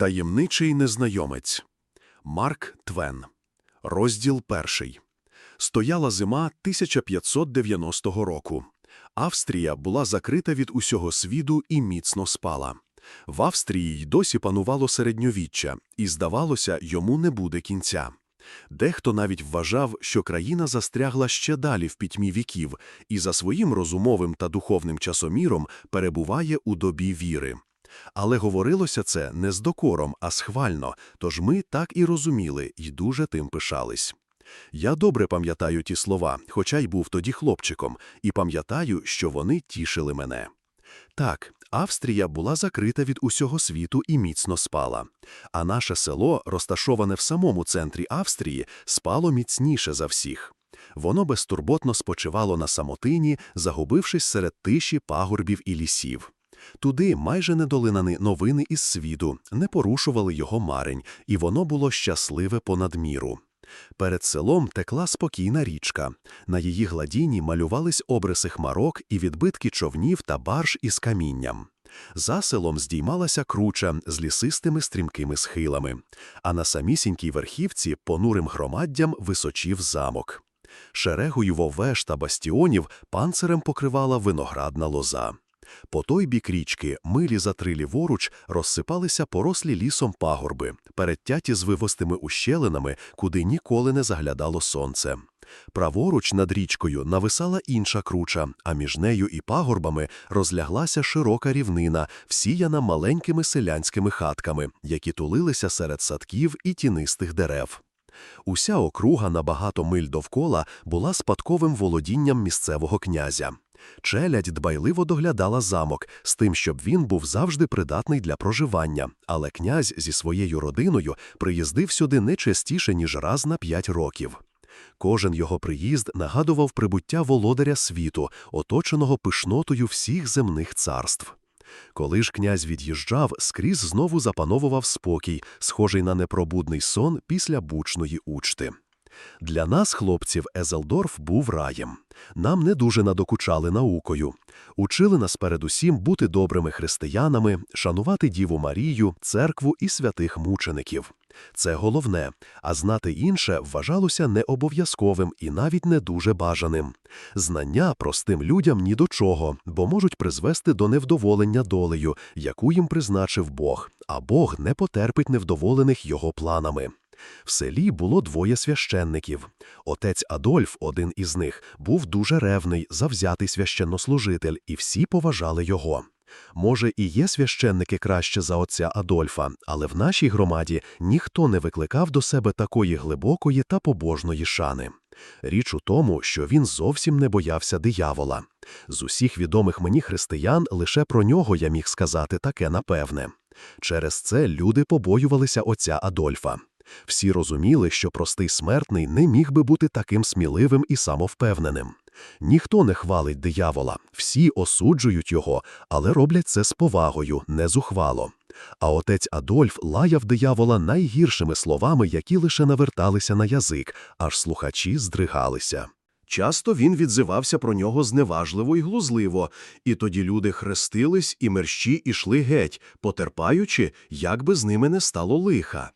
Таємничий незнайомець. Марк Твен. Розділ перший. Стояла зима 1590 року. Австрія була закрита від усього світу і міцно спала. В Австрії й досі панувало середньовіччя, і, здавалося, йому не буде кінця. Дехто навіть вважав, що країна застрягла ще далі в пітьмі віків і за своїм розумовим та духовним часоміром перебуває у добі віри. Але говорилося це не з докором, а схвально, тож ми так і розуміли і дуже тим пишались. Я добре пам'ятаю ті слова, хоча й був тоді хлопчиком, і пам'ятаю, що вони тішили мене. Так, Австрія була закрита від усього світу і міцно спала. А наше село, розташоване в самому центрі Австрії, спало міцніше за всіх. Воно безтурботно спочивало на самотині, загубившись серед тиші пагорбів і лісів. Туди майже не долинани новини із світу, не порушували його марень, і воно було щасливе понад міру. Перед селом текла спокійна річка. На її гладіні малювались обриси хмарок і відбитки човнів та барж із камінням. За селом здіймалася круча з лісистими стрімкими схилами, а на самісінькій верхівці понурим громаддям височів замок. Шерегою вовеж та бастіонів панцирем покривала виноградна лоза. По той бік річки, милі за три ліворуч, розсипалися порослі лісом пагорби, передтяті з вивостими ущелинами, куди ніколи не заглядало сонце. Праворуч над річкою нависала інша круча, а між нею і пагорбами розляглася широка рівнина, всіяна маленькими селянськими хатками, які тулилися серед садків і тінистих дерев. Уся округа на багато миль довкола була спадковим володінням місцевого князя. Челядь дбайливо доглядала замок з тим, щоб він був завжди придатний для проживання, але князь зі своєю родиною приїздив сюди не частіше, ніж раз на п'ять років. Кожен його приїзд нагадував прибуття володаря світу, оточеного пишнотою всіх земних царств. Коли ж князь від'їжджав, скрізь знову запановував спокій, схожий на непробудний сон після бучної учти. Для нас, хлопців, Езелдорф був раєм. Нам не дуже надокучали наукою. Учили нас передусім бути добрими християнами, шанувати Діву Марію, церкву і святих мучеників. Це головне, а знати інше вважалося необов'язковим і навіть не дуже бажаним. Знання простим людям ні до чого, бо можуть призвести до невдоволення долею, яку їм призначив Бог, а Бог не потерпить невдоволених його планами. В селі було двоє священників. Отець Адольф, один із них, був дуже ревний, завзятий священнослужитель, і всі поважали його. Може, і є священники краще за отця Адольфа, але в нашій громаді ніхто не викликав до себе такої глибокої та побожної шани. Річ у тому, що він зовсім не боявся диявола. З усіх відомих мені християн лише про нього я міг сказати таке напевне. Через це люди побоювалися отця Адольфа. Всі розуміли, що простий смертний не міг би бути таким сміливим і самовпевненим. Ніхто не хвалить диявола, всі осуджують його, але роблять це з повагою, не зухвало. А отець Адольф лаяв диявола найгіршими словами, які лише наверталися на язик, аж слухачі здригалися. Часто він відзивався про нього зневажливо і глузливо, і тоді люди хрестились і мерщі ішли геть, потерпаючи, як би з ними не стало лиха.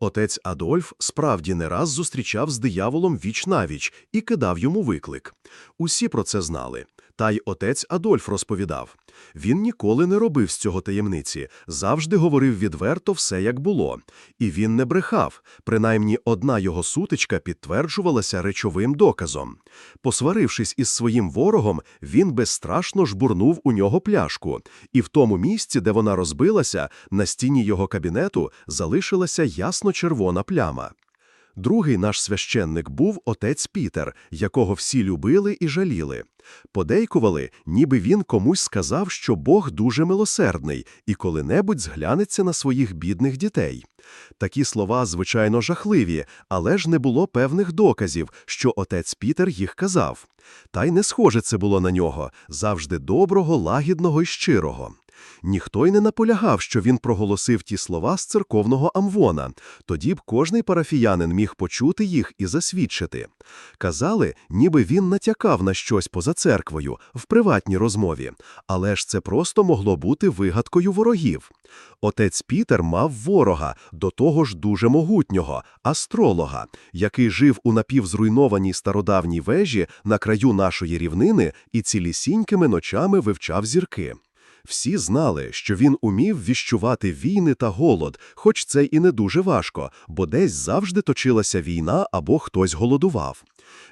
Отець Адольф справді не раз зустрічав з дияволом віч навіч і кидав йому виклик. Усі про це знали. Та й отець Адольф розповідав він ніколи не робив з цього таємниці, завжди говорив відверто все, як було. І він не брехав, принаймні одна його сутичка підтверджувалася речовим доказом. Посварившись із своїм ворогом, він безстрашно жбурнув у нього пляшку, і в тому місці, де вона розбилася, на стіні його кабінету залишилася ясно червона пляма. Другий наш священник був отець Пітер, якого всі любили і жаліли. Подейкували, ніби він комусь сказав, що Бог дуже милосердний і коли-небудь зглянеться на своїх бідних дітей. Такі слова, звичайно, жахливі, але ж не було певних доказів, що отець Пітер їх казав. Та й не схоже це було на нього завжди доброго, лагідного і щирого. Ніхто й не наполягав, що він проголосив ті слова з церковного амвона, тоді б кожний парафіянин міг почути їх і засвідчити. Казали, ніби він натякав на щось поза церквою в приватній розмові, але ж це просто могло бути вигадкою ворогів. Отець Пітер мав ворога, до того ж дуже могутнього, астролога, який жив у напівзруйнованій стародавній вежі на краю нашої рівнини і цілісінькими ночами вивчав зірки. Всі знали, що він умів віщувати війни та голод, хоч це і не дуже важко, бо десь завжди точилася війна або хтось голодував.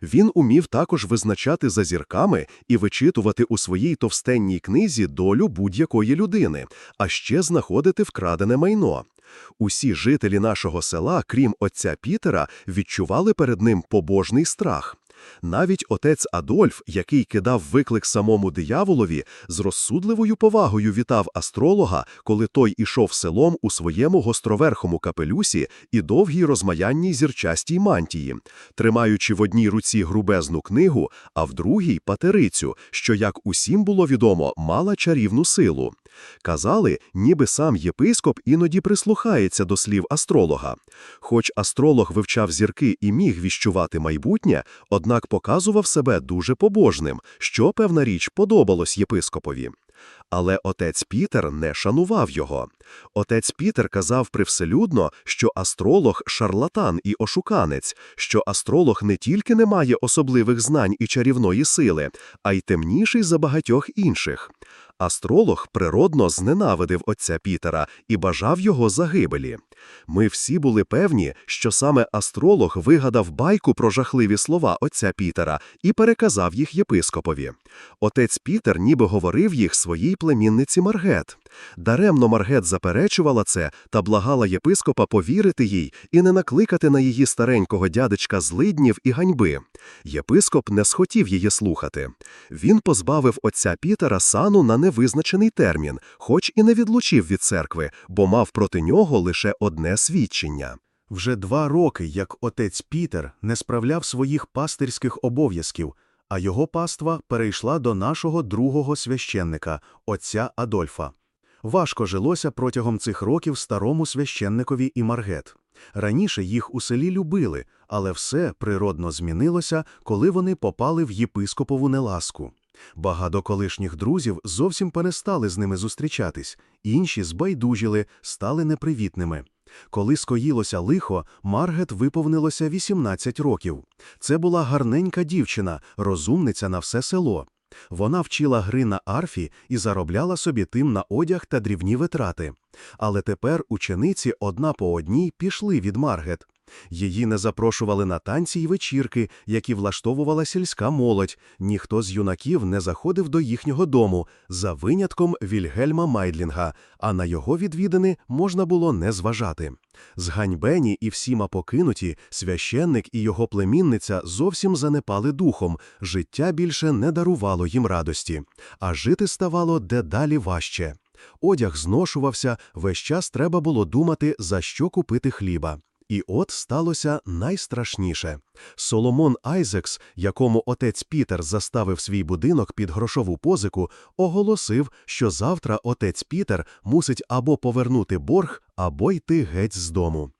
Він умів також визначати за зірками і вичитувати у своїй товстенній книзі долю будь-якої людини, а ще знаходити вкрадене майно. Усі жителі нашого села, крім отця Пітера, відчували перед ним побожний страх. Навіть отець Адольф, який кидав виклик самому дияволові, з розсудливою повагою вітав астролога, коли той ішов селом у своєму гостроверхому капелюсі і довгій розмаянній зірчастій мантії, тримаючи в одній руці грубезну книгу, а в другій патерицю, що, як усім було відомо, мала чарівну силу. Казали, ніби сам єпископ іноді прислухається до слів астролога. Хоч астролог вивчав зірки і міг віщувати майбутнє, однак показував себе дуже побожним, що, певна річ, подобалось єпископові. Але отець Пітер не шанував його. Отець Пітер казав привселюдно, що астролог шарлатан і ошуканець, що астролог не тільки не має особливих знань і чарівної сили, а й темніший за багатьох інших. Астролог природно зненавидив отця Пітера і бажав його загибелі. Ми всі були певні, що саме астролог вигадав байку про жахливі слова отця Пітера і переказав їх єпископові. Отець Пітер ніби говорив їх своїй племінниці Маргет. Даремно Маргет заперечувала це та благала єпископа повірити їй і не накликати на її старенького дядечка злиднів і ганьби. Єпископ не схотів її слухати. Він позбавив отця Пітера сану на невизначений термін, хоч і не відлучив від церкви, бо мав проти нього лише одне свідчення. Вже два роки, як отець Пітер не справляв своїх пастирських обов'язків, а його паства перейшла до нашого другого священника, отця Адольфа. Важко жилося протягом цих років старому священникові і Маргет. Раніше їх у селі любили, але все природно змінилося, коли вони попали в єпископову неласку. Багато колишніх друзів зовсім перестали з ними зустрічатись, інші збайдужили, стали непривітними. Коли скоїлося лихо, Маргет виповнилося 18 років. Це була гарненька дівчина, розумниця на все село. Вона вчила гри на арфі і заробляла собі тим на одяг та дрібні витрати. Але тепер учениці одна по одній пішли від Маргет. Її не запрошували на танці й вечірки, які влаштовувала сільська молодь. Ніхто з юнаків не заходив до їхнього дому, за винятком Вільгельма Майдлінга, а на його відвідини можна було не зважати. Зганьбені і всіма покинуті, священник і його племінниця зовсім занепали духом, життя більше не дарувало їм радості, а жити ставало дедалі важче. Одяг зношувався, весь час треба було думати, за що купити хліба. І от сталося найстрашніше. Соломон Айзекс, якому отець Пітер заставив свій будинок під грошову позику, оголосив, що завтра отець Пітер мусить або повернути борг, або йти геть з дому.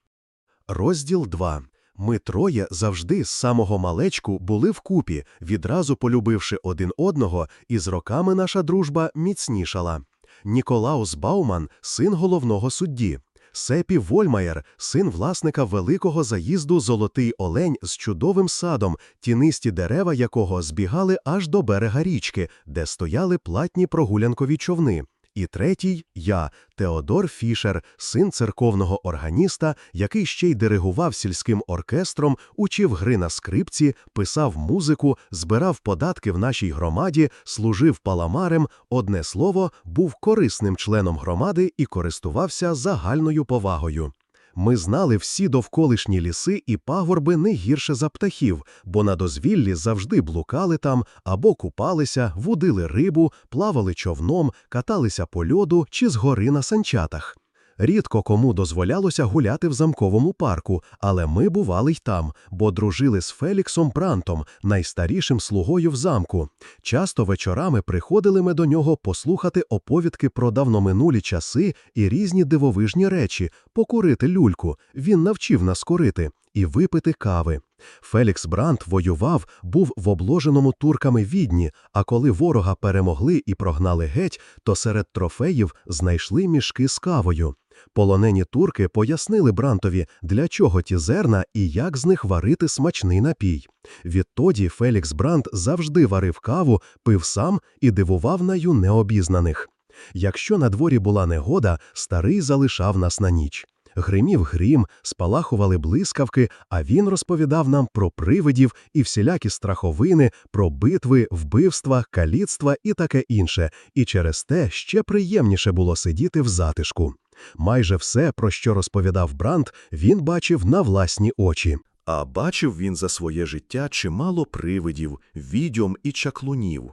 Розділ 2. Ми троє завжди з самого малечку були вкупі, відразу полюбивши один одного, і з роками наша дружба міцнішала. Ніколаус Бауман, син головного судді. Сепі Вольмаєр, син власника великого заїзду Золотий Олень з чудовим садом, тінисті дерева якого збігали аж до берега річки, де стояли платні прогулянкові човни. І третій я, Теодор Фішер, син церковного органіста, який ще й диригував сільським оркестром, учив гри на скрипці, писав музику, збирав податки в нашій громаді, служив паламарем, одне слово, був корисним членом громади і користувався загальною повагою. Ми знали всі довколишні ліси і пагорби не гірше за птахів, бо на дозвіллі завжди блукали там або купалися, вудили рибу, плавали човном, каталися по льоду чи згори на санчатах. Рідко кому дозволялося гуляти в замковому парку, але ми бували й там, бо дружили з Феліксом Брантом, найстарішим слугою в замку. Часто вечорами приходили ми до нього послухати оповідки про давноминулі часи і різні дивовижні речі, покурити люльку, він навчив нас курити, і випити кави. Фелікс Брант воював, був в обложеному турками відні, а коли ворога перемогли і прогнали геть, то серед трофеїв знайшли мішки з кавою. Полонені турки пояснили Брантові, для чого ті зерна і як з них варити смачний напій. Відтоді Фелікс Брант завжди варив каву, пив сам і дивував наю необізнаних. Якщо на дворі була негода, старий залишав нас на ніч. Гримів грім, спалахували блискавки, а він розповідав нам про привидів і всілякі страховини, про битви, вбивства, каліцтва і таке інше, і через те ще приємніше було сидіти в затишку. Майже все, про що розповідав Брант, він бачив на власні очі. А бачив він за своє життя чимало привидів, відьом і чаклунів.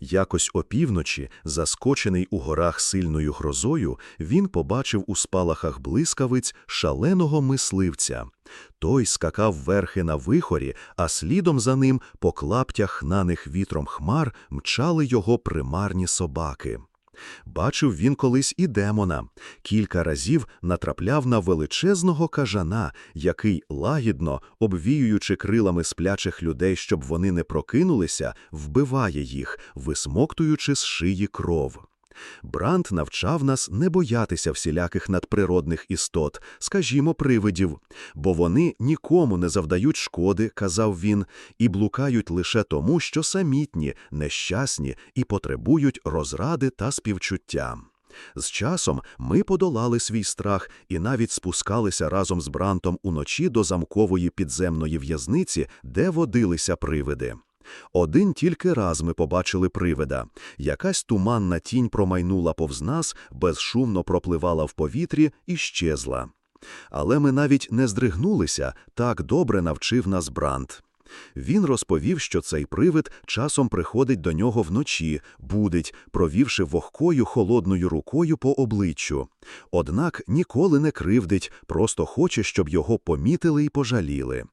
Якось опівночі, заскочений у горах сильною грозою, він побачив у спалахах блискавиць шаленого мисливця. Той скакав верхи на вихорі, а слідом за ним по клаптях наних вітром хмар мчали його примарні собаки. Бачив він колись і демона. Кілька разів натрапляв на величезного кажана, який лагідно, обвіюючи крилами сплячих людей, щоб вони не прокинулися, вбиває їх, висмоктуючи з шиї кров. Брант навчав нас не боятися всіляких надприродних істот, скажімо, привидів, бо вони нікому не завдають шкоди, казав він, і блукають лише тому, що самітні, нещасні і потребують розради та співчуття. З часом ми подолали свій страх і навіть спускалися разом з Брантом уночі до замкової підземної в'язниці, де водилися привиди. Один тільки раз ми побачили привида. Якась туманна тінь промайнула повз нас, безшумно пропливала в повітрі і щезла. Але ми навіть не здригнулися, так добре навчив нас Брант. Він розповів, що цей привид часом приходить до нього вночі, будить, провівши вогкою холодною рукою по обличчю. Однак ніколи не кривдить, просто хоче, щоб його помітили і пожаліли.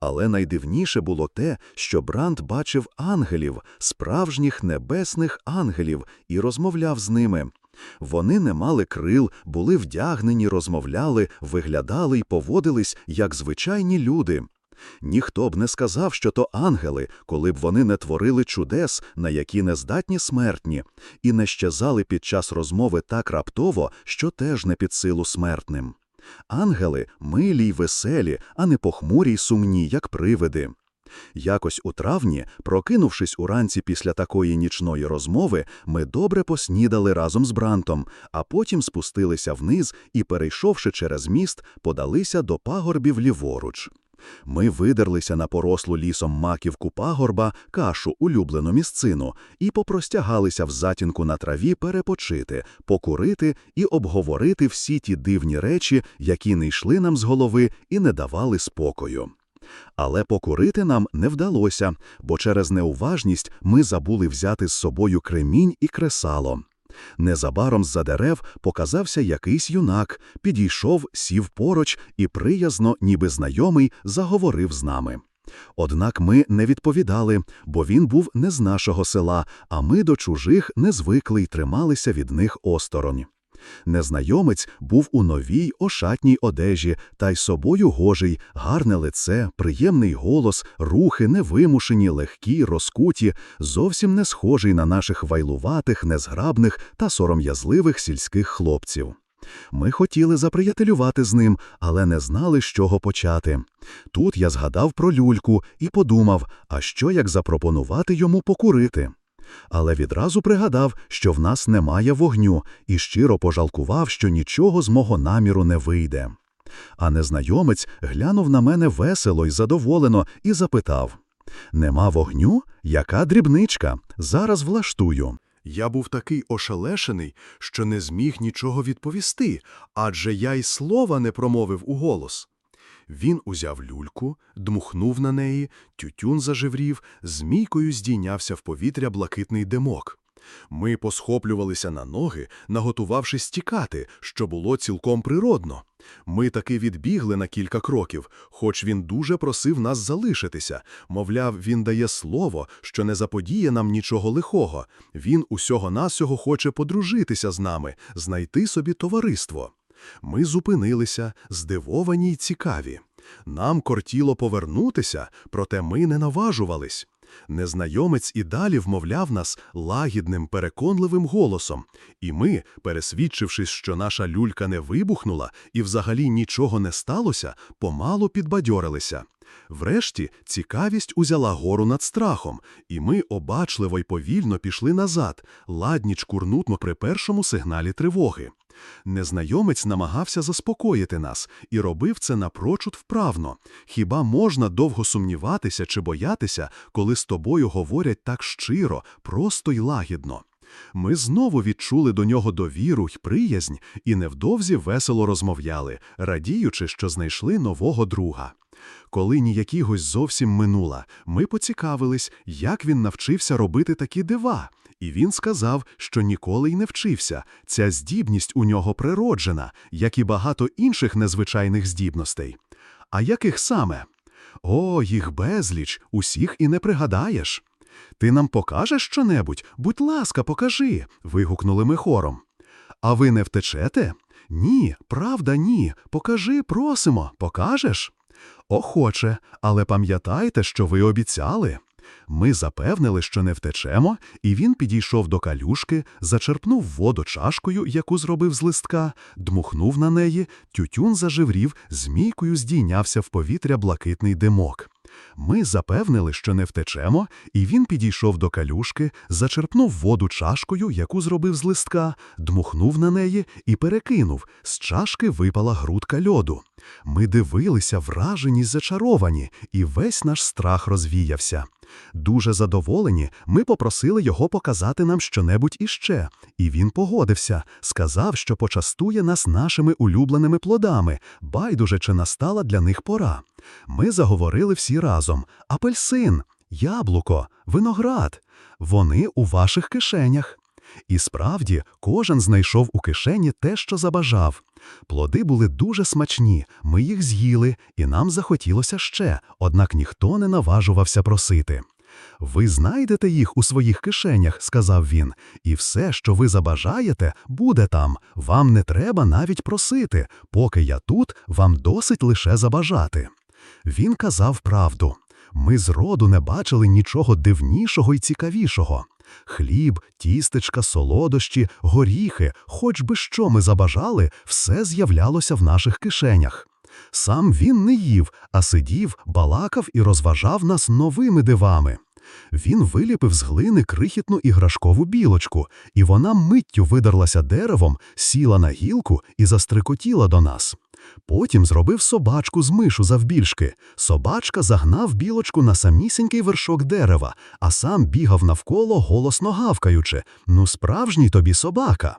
Але найдивніше було те, що Бранд бачив ангелів, справжніх небесних ангелів, і розмовляв з ними. Вони не мали крил, були вдягнені, розмовляли, виглядали й поводились, як звичайні люди. Ніхто б не сказав, що то ангели, коли б вони не творили чудес, на які не здатні смертні, і не щезали під час розмови так раптово, що теж не під силу смертним. Ангели милі й веселі, а не похмурі й сумні, як привиди. Якось у травні, прокинувшись уранці після такої нічної розмови, ми добре поснідали разом з Брантом, а потім спустилися вниз і, перейшовши через міст, подалися до пагорбів ліворуч. Ми видерлися на порослу лісом маківку пагорба, кашу, улюблену місцину, і попростягалися в затінку на траві перепочити, покурити і обговорити всі ті дивні речі, які не йшли нам з голови і не давали спокою. Але покурити нам не вдалося, бо через неуважність ми забули взяти з собою кремінь і кресало. Незабаром з-за дерев показався якийсь юнак, підійшов, сів поруч і приязно, ніби знайомий, заговорив з нами. Однак ми не відповідали, бо він був не з нашого села, а ми до чужих не звикли й трималися від них осторонь. Незнайомець був у новій ошатній одежі, та й собою гожий, гарне лице, приємний голос, рухи невимушені, легкі, розкуті, зовсім не схожий на наших вайлуватих, незграбних та сором'язливих сільських хлопців. Ми хотіли заприятелювати з ним, але не знали, з чого почати. Тут я згадав про люльку і подумав, а що як запропонувати йому покурити але відразу пригадав, що в нас немає вогню, і щиро пожалкував, що нічого з мого наміру не вийде. А незнайомець глянув на мене весело й задоволено і запитав Нема вогню? Яка дрібничка? Зараз влаштую. Я був такий ошелешений, що не зміг нічого відповісти, адже я й слова не промовив у голос. Він узяв люльку, дмухнув на неї, тютюн зажеврів, змійкою здійнявся в повітря блакитний димок. Ми посхоплювалися на ноги, наготувавшись тікати, що було цілком природно. Ми таки відбігли на кілька кроків, хоч він дуже просив нас залишитися. Мовляв, він дає слово, що не заподіє нам нічого лихого. Він усього-насього хоче подружитися з нами, знайти собі товариство. Ми зупинилися, здивовані й цікаві. Нам кортіло повернутися, проте ми не наважувались. Незнайомець і далі вмовляв нас лагідним, переконливим голосом, і ми, пересвідчившись, що наша люлька не вибухнула і взагалі нічого не сталося, помалу підбадьорилися. Врешті цікавість узяла гору над страхом, і ми обачливо й повільно пішли назад, ладні чкурнутно при першому сигналі тривоги. Незнайомець намагався заспокоїти нас і робив це напрочуд вправно. Хіба можна довго сумніватися чи боятися, коли з тобою говорять так щиро, просто й лагідно? Ми знову відчули до нього довіру й приязнь і невдовзі весело розмовляли, радіючи, що знайшли нового друга. Коли ніякігось зовсім минула, ми поцікавились, як він навчився робити такі дива. І він сказав, що ніколи й не вчився. Ця здібність у нього природжена, як і багато інших незвичайних здібностей. А яких саме? О, їх безліч, усіх і не пригадаєш. Ти нам покажеш щонебудь? Будь ласка, покажи. вигукнули ми хором. А ви не втечете? Ні, правда, ні. Покажи, просимо, покажеш? Охоче, але пам'ятайте, що ви обіцяли. Ми запевнили, що не втечемо, і він підійшов до калюшки, зачерпнув воду чашкою, яку зробив з листка, дмухнув на неї, тютюн зажеврів, змійкою здійнявся в повітря блакитний димок. Ми запевнили, що не втечемо, і він підійшов до калюшки, зачерпнув воду чашкою, яку зробив з листка, дмухнув на неї і перекинув. З чашки випала грудка льоду. Ми дивилися, вражені, зачаровані, і весь наш страх розвіявся. Дуже задоволені, ми попросили його показати нам щонебудь іще, і він погодився, сказав, що почастує нас нашими улюбленими плодами, байдуже чи настала для них пора. Ми заговорили всі разом: апельсин, яблуко, виноград. Вони у ваших кишенях. І справді, кожен знайшов у кишені те, що забажав. Плоди були дуже смачні, ми їх з'їли, і нам захотілося ще, однак ніхто не наважувався просити. Ви знайдете їх у своїх кишенях, сказав він, і все, що ви забажаєте, буде там. Вам не треба навіть просити. Поки я тут, вам досить лише забажати. Він казав правду. Ми зроду не бачили нічого дивнішого і цікавішого. Хліб, тістечка, солодощі, горіхи, хоч би що ми забажали, все з'являлося в наших кишенях. Сам він не їв, а сидів, балакав і розважав нас новими дивами. Він виліпив з глини крихітну іграшкову білочку, і вона миттю видерлася деревом, сіла на гілку і застрикотіла до нас. Потім зробив собачку з мишу завбільшки. Собачка загнав білочку на самісінький вершок дерева, а сам бігав навколо, голосно гавкаючи Ну, справжній тобі собака.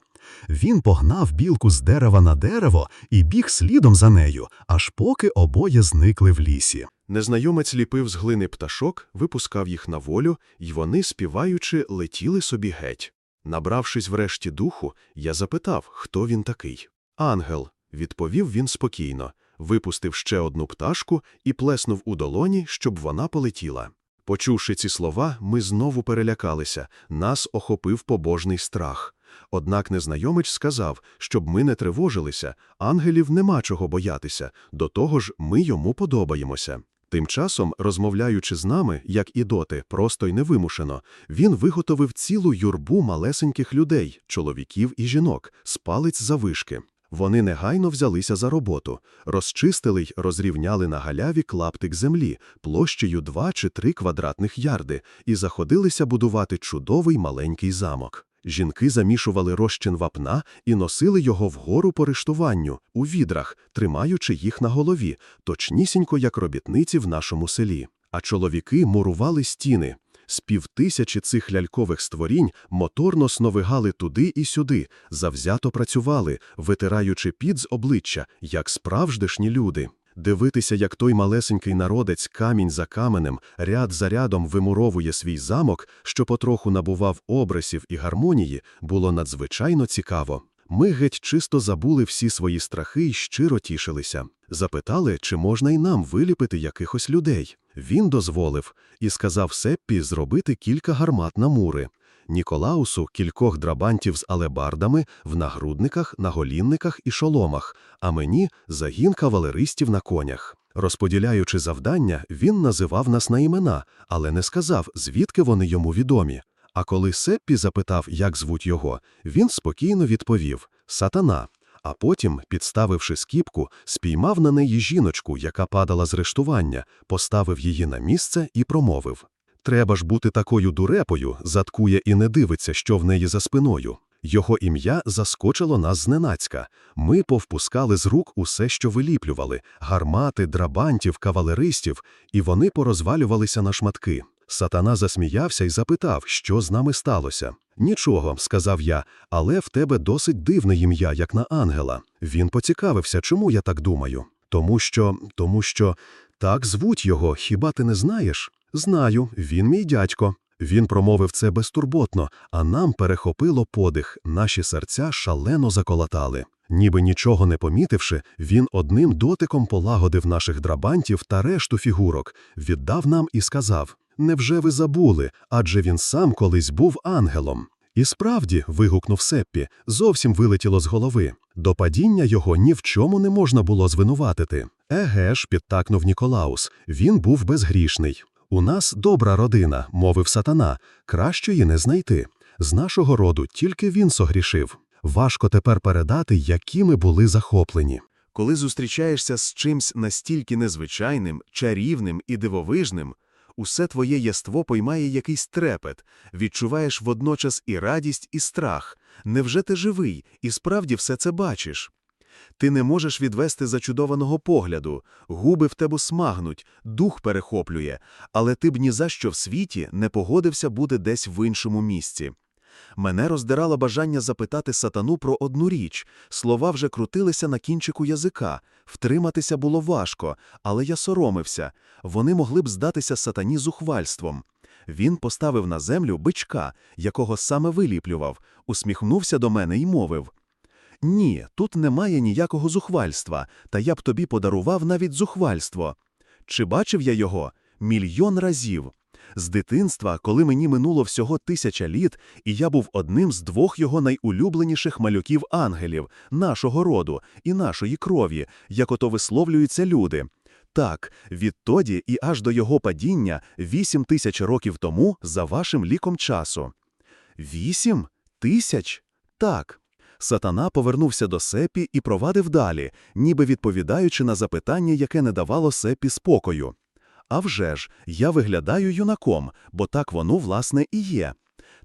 Він погнав білку з дерева на дерево і біг слідом за нею, аж поки обоє зникли в лісі. Незнайомець ліпив з глини пташок, випускав їх на волю, й вони, співаючи, летіли собі геть. Набравшись врешті духу, я запитав, хто він такий. Ангел, відповів він спокійно, випустив ще одну пташку і плеснув у долоні, щоб вона полетіла. Почувши ці слова, ми знову перелякалися, нас охопив побожний страх. Однак незнайомець сказав, щоб ми не тривожилися, ангелів нема чого боятися, до того ж ми йому подобаємося. Тим часом, розмовляючи з нами, як і доти, просто й невимушено, він виготовив цілу юрбу малесеньких людей, чоловіків і жінок, з палець завишки. Вони негайно взялися за роботу, розчистили й розрівняли на галяві клаптик землі площею 2 чи 3 квадратних ярди і заходилися будувати чудовий маленький замок. Жінки замішували розчин вапна і носили його вгору по рештуванню, у відрах, тримаючи їх на голові, точнісінько як робітниці в нашому селі. А чоловіки мурували стіни. З півтисячі цих лялькових створінь моторно сновигали туди і сюди, завзято працювали, витираючи під з обличчя, як справждешні люди. Дивитися, як той малесенький народець камінь за каменем, ряд за рядом вимуровує свій замок, що потроху набував обрисів і гармонії, було надзвичайно цікаво. Ми геть чисто забули всі свої страхи і щиро тішилися. Запитали, чи можна й нам виліпити якихось людей. Він дозволив і сказав Сеппі зробити кілька гармат на мури. Ніколаусу кількох драбантів з алебардами в нагрудниках, наголінниках і шоломах, а мені загін кавалеристів на конях. Розподіляючи завдання, він називав нас на імена, але не сказав, звідки вони йому відомі. А коли Сеппі запитав, як звуть його, він спокійно відповів Сатана. А потім, підставивши скіпку, спіймав на неї жіночку, яка падала з рештування, поставив її на місце і промовив Треба ж бути такою дурепою, заткує і не дивиться, що в неї за спиною. Його ім'я заскочило нас зненацька. Ми повпускали з рук усе, що виліплювали гармати, драбантів, кавалеристів, і вони порозвалювалися на шматки. Сатана засміявся і запитав, що з нами сталося. Нічого, сказав я, але в тебе досить дивне ім'я, як на ангела. Він поцікавився, чому я так думаю. Тому що, тому що так звуть його, хіба ти не знаєш? Знаю, він мій дядько. Він промовив це безтурботно, а нам перехопило подих, наші серця шалено заколотали. Ніби нічого не помітивши, він одним дотиком полагодив наших драбантів та решту фігурок, віддав нам і сказав Невже ви забули? Адже він сам колись був ангелом. І справді, вигукнув Сеппі, зовсім вилетіло з голови. До падіння його ні в чому не можна було звинуватити. Еге ж, підтакнув Ніколаус, він був безгрішний. У нас добра родина, мовив сатана, кращої не знайти. З нашого роду тільки він согрішив. Важко тепер передати, які ми були захоплені. Коли зустрічаєшся з чимсь настільки незвичайним, чарівним і дивовижним, усе твоє яство поймає якийсь трепет, відчуваєш водночас і радість, і страх. Невже ти живий і справді все це бачиш? Ти не можеш відвести зачудованого погляду, губи в тебе смагнуть, дух перехоплює, але ти б ні за що в світі не погодився бути десь в іншому місці. Мене роздирало бажання запитати сатану про одну річ. Слова вже крутилися на кінчику язика. Втриматися було важко, але я соромився. Вони могли б здатися сатані зухвальством. Він поставив на землю бичка, якого саме виліплював, усміхнувся до мене і мовив Ні, тут немає ніякого зухвальства, та я б тобі подарував навіть зухвальство. Чи бачив я його? Мільйон разів. З дитинства, коли мені минуло всього тисяча літ, і я був одним з двох його найулюбленіших малюків ангелів, нашого роду і нашої крові, як ото висловлюються люди. Так, відтоді і аж до його падіння вісім тисяч років тому за вашим ліком часу. Вісім тисяч? Так. Сатана повернувся до Сепі і провадив далі, ніби відповідаючи на запитання, яке не давало Сепі спокою. А вже ж, я виглядаю юнаком, бо так воно, власне, і є.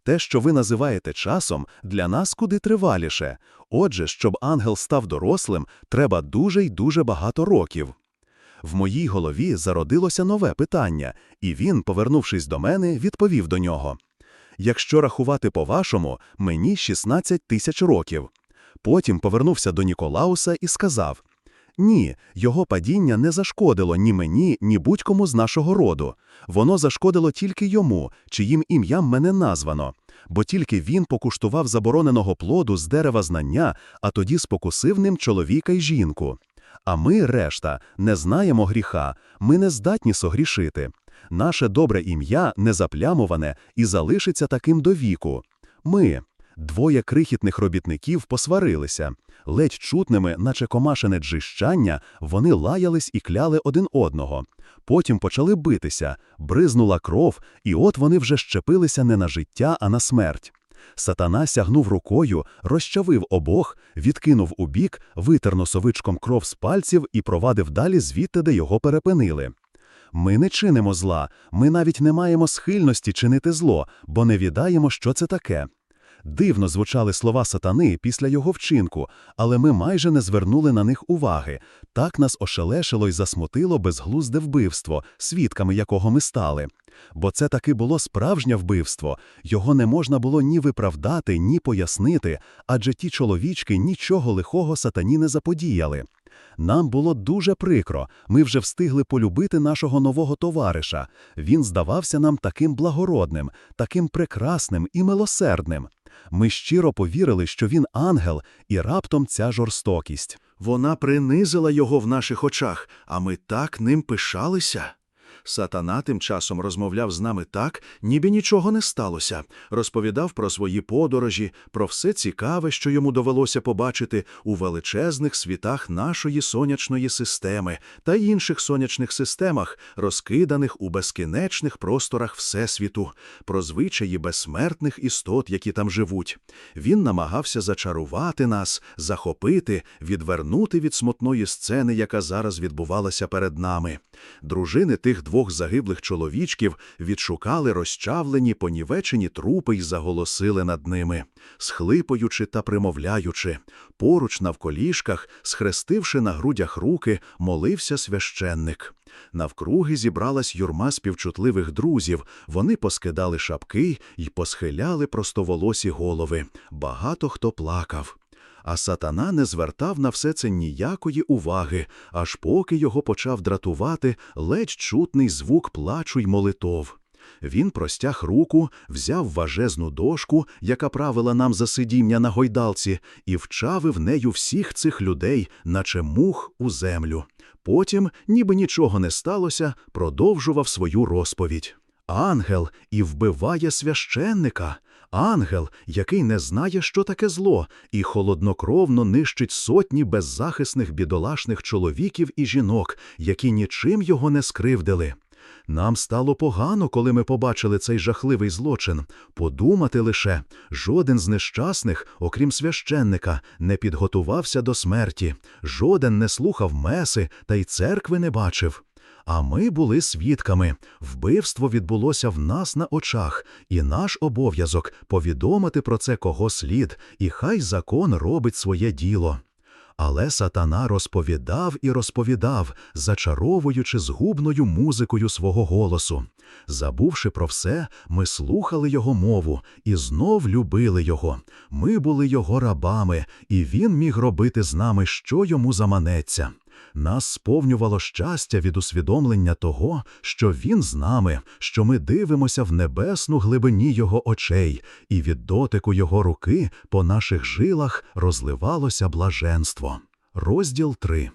Те, що ви називаєте часом, для нас куди триваліше. Отже, щоб ангел став дорослим, треба дуже й дуже багато років. В моїй голові зародилося нове питання, і він, повернувшись до мене, відповів до нього. Якщо рахувати по-вашому, мені 16 тисяч років. Потім повернувся до Ніколауса і сказав ні, його падіння не зашкодило ні мені, ні будь-кому з нашого роду. Воно зашкодило тільки йому, чиїм ім'ям мене названо. Бо тільки він покуштував забороненого плоду з дерева знання, а тоді спокусив ним чоловіка й жінку. А ми, решта, не знаємо гріха, ми не здатні согрішити. Наше добре ім'я не заплямоване і залишиться таким до віку. Ми. Двоє крихітних робітників посварилися. Ледь чутними, наче комашене джищання, вони лаялись і кляли один одного. Потім почали битися, бризнула кров, і от вони вже щепилися не на життя, а на смерть. Сатана сягнув рукою, розчавив обох, відкинув убік, витер носовичком кров з пальців і провадив далі звідти, де його перепинили. Ми не чинимо зла, ми навіть не маємо схильності чинити зло, бо не відаємо, що це таке. Дивно звучали слова сатани після його вчинку, але ми майже не звернули на них уваги. Так нас ошелешило й засмутило безглузде вбивство, свідками якого ми стали. Бо це таки було справжнє вбивство, його не можна було ні виправдати, ні пояснити, адже ті чоловічки нічого лихого сатані не заподіяли. Нам було дуже прикро. Ми вже встигли полюбити нашого нового товариша. Він здавався нам таким благородним, таким прекрасним і милосердним. Ми щиро повірили, що він ангел, і раптом ця жорстокість. Вона принизила його в наших очах, а ми так ним пишалися. Сатана тим часом розмовляв з нами так, ніби нічого не сталося, розповідав про свої подорожі, про все цікаве, що йому довелося побачити у величезних світах нашої сонячної системи та інших сонячних системах, розкиданих у безкінечних просторах Всесвіту, про звичаї безсмертних істот, які там живуть. Він намагався зачарувати нас, захопити, відвернути від смутної сцени, яка зараз відбувалася перед нами. Дружини тих двох загиблих чоловічків відшукали розчавлені, понівечені трупи й заголосили над ними, схлипуючи та примовляючи. Поруч навколішках, схрестивши на грудях руки, молився священник. Навкруги зібралась юрма співчутливих друзів. Вони поскидали шапки й посхиляли простоволосі голови. Багато хто плакав. А сатана не звертав на все це ніякої уваги, аж поки його почав дратувати ледь чутний звук плачу й молитов. Він простяг руку, взяв важезну дошку, яка правила нам за сидіння на гойдалці, і вчавив нею всіх цих людей, наче мух у землю. Потім, ніби нічого не сталося, продовжував свою розповідь. Ангел і вбиває священника. Ангел, який не знає, що таке зло, і холоднокровно нищить сотні беззахисних бідолашних чоловіків і жінок, які нічим його не скривдили. Нам стало погано, коли ми побачили цей жахливий злочин. Подумати лише, жоден з нещасних, окрім священника, не підготувався до смерті, жоден не слухав меси та й церкви не бачив. А ми були свідками. Вбивство відбулося в нас на очах, і наш обов'язок повідомити про це кого слід, і хай закон робить своє діло. Але сатана розповідав і розповідав, зачаровуючи згубною музикою свого голосу. Забувши про все, ми слухали його мову і знов любили його. Ми були його рабами, і він міг робити з нами, що йому заманеться. Нас сповнювало щастя від усвідомлення того, що він з нами, що ми дивимося в небесну глибині його очей, і від дотику його руки по наших жилах розливалося блаженство. Розділ 3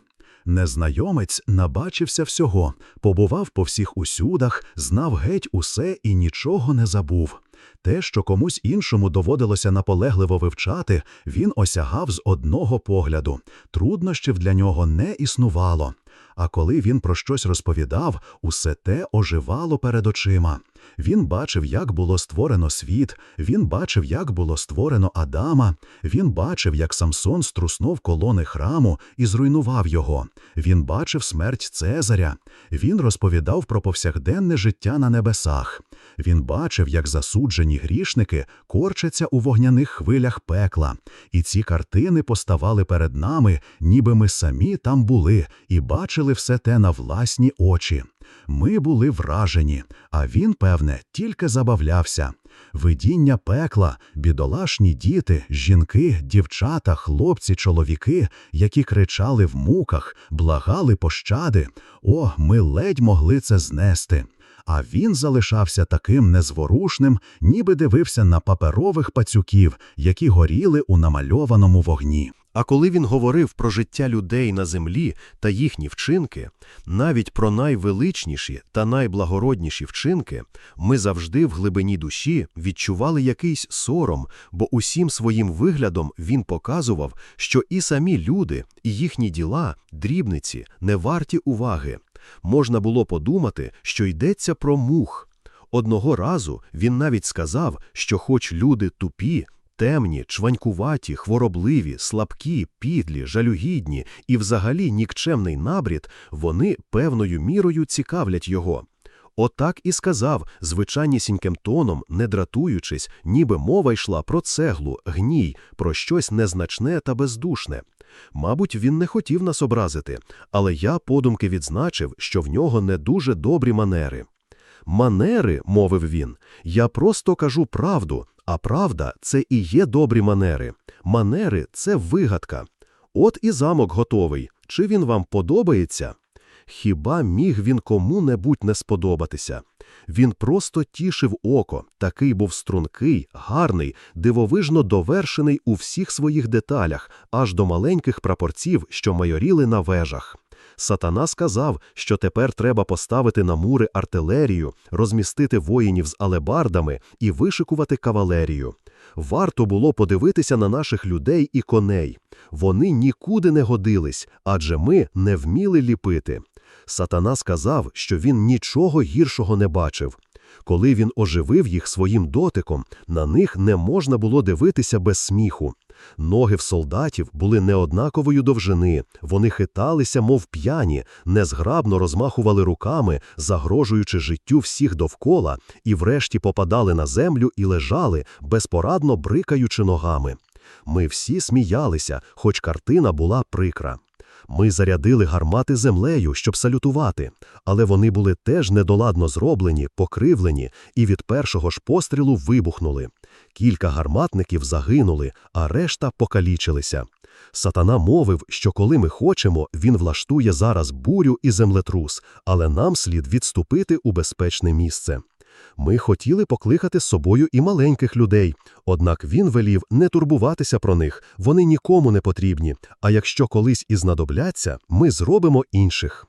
Незнайомець набачився всього, побував по всіх усюдах, знав геть усе і нічого не забув. Те, що комусь іншому доводилося наполегливо вивчати, він осягав з одного погляду. Труднощів для нього не існувало. А коли він про щось розповідав, усе те оживало перед очима. Він бачив, як було створено світ, він бачив, як було створено Адама, він бачив, як Самсон струснув колони храму і зруйнував його. Він бачив смерть Цезаря. Він розповідав про повсякденне життя на небесах. Він бачив, як засуджені грішники корчаться у вогняних хвилях пекла, і ці картини поставали перед нами, ніби ми самі там були і бачили все те на власні очі. Ми були вражені, а він, певне, тільки забавлявся. Видіння пекла, бідолашні діти, жінки, дівчата, хлопці, чоловіки, які кричали в муках, благали пощади. О, ми ледь могли це знести. А він залишався таким незворушним, ніби дивився на паперових пацюків, які горіли у намальованому вогні. А коли він говорив про життя людей на землі та їхні вчинки, навіть про найвеличніші та найблагородніші вчинки, ми завжди в глибині душі відчували якийсь сором, бо усім своїм виглядом він показував, що і самі люди, і їхні діла, дрібниці, не варті уваги. Можна було подумати, що йдеться про мух. Одного разу він навіть сказав, що хоч люди тупі, темні, чванькуваті, хворобливі, слабкі, підлі, жалюгідні і взагалі нікчемний набрід, вони певною мірою цікавлять його. Отак і сказав, звичайнісіньким тоном, не дратуючись, ніби мова йшла про цеглу, гній, про щось незначне та бездушне. Мабуть, він не хотів нас образити, але я подумки відзначив, що в нього не дуже добрі манери. Манери, мовив він, я просто кажу правду, а правда це і є добрі манери. Манери це вигадка. От і замок готовий. Чи він вам подобається? Хіба міг він кому-небудь не сподобатися? Він просто тішив око, такий був стрункий, гарний, дивовижно довершений у всіх своїх деталях, аж до маленьких прапорців, що майоріли на вежах. Сатана сказав, що тепер треба поставити на мури артилерію, розмістити воїнів з алебардами і вишикувати кавалерію. Варто було подивитися на наших людей і коней. Вони нікуди не годились, адже ми не вміли ліпити. Сатана сказав, що він нічого гіршого не бачив. Коли він оживив їх своїм дотиком, на них не можна було дивитися без сміху. Ноги в солдатів були неоднакової довжини, вони хиталися, мов п'яні, незграбно розмахували руками, загрожуючи життю всіх довкола, і врешті попадали на землю і лежали, безпорадно брикаючи ногами. Ми всі сміялися, хоч картина була прикра. Ми зарядили гармати землею, щоб салютувати, але вони були теж недоладно зроблені, покривлені і від першого ж пострілу вибухнули. Кілька гарматників загинули, а решта покалічилися. Сатана мовив, що коли ми хочемо, він влаштує зараз бурю і землетрус, але нам слід відступити у безпечне місце. Ми хотіли покликати з собою і маленьких людей, однак він велів не турбуватися про них, вони нікому не потрібні, а якщо колись і знадобляться, ми зробимо інших.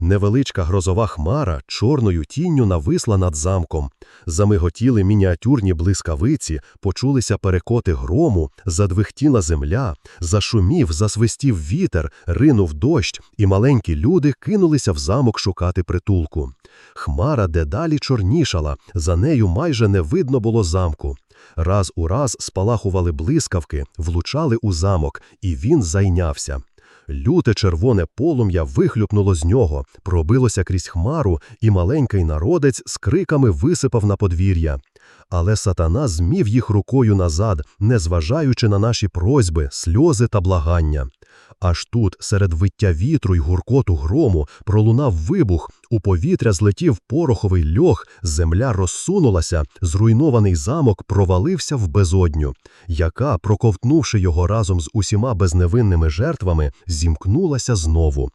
Невеличка грозова хмара чорною тінню нависла над замком. Замиготіли мініатюрні блискавиці, почулися перекоти грому, задвихтіла земля, зашумів, засвистів вітер, ринув дощ, і маленькі люди кинулися в замок шукати притулку. Хмара дедалі чорнішала, за нею майже не видно було замку. Раз у раз спалахували блискавки, влучали у замок, і він зайнявся. Люте червоне полум'я вихлюпнуло з нього, пробилося крізь хмару, і маленький народець з криками висипав на подвір'я. Але сатана змів їх рукою назад, незважаючи на наші просьби, сльози та благання. Аж тут, серед виття вітру й гуркоту грому, пролунав вибух, у повітря злетів пороховий льох, земля розсунулася, зруйнований замок провалився в безодню, яка, проковтнувши його разом з усіма безневинними жертвами, зімкнулася знову.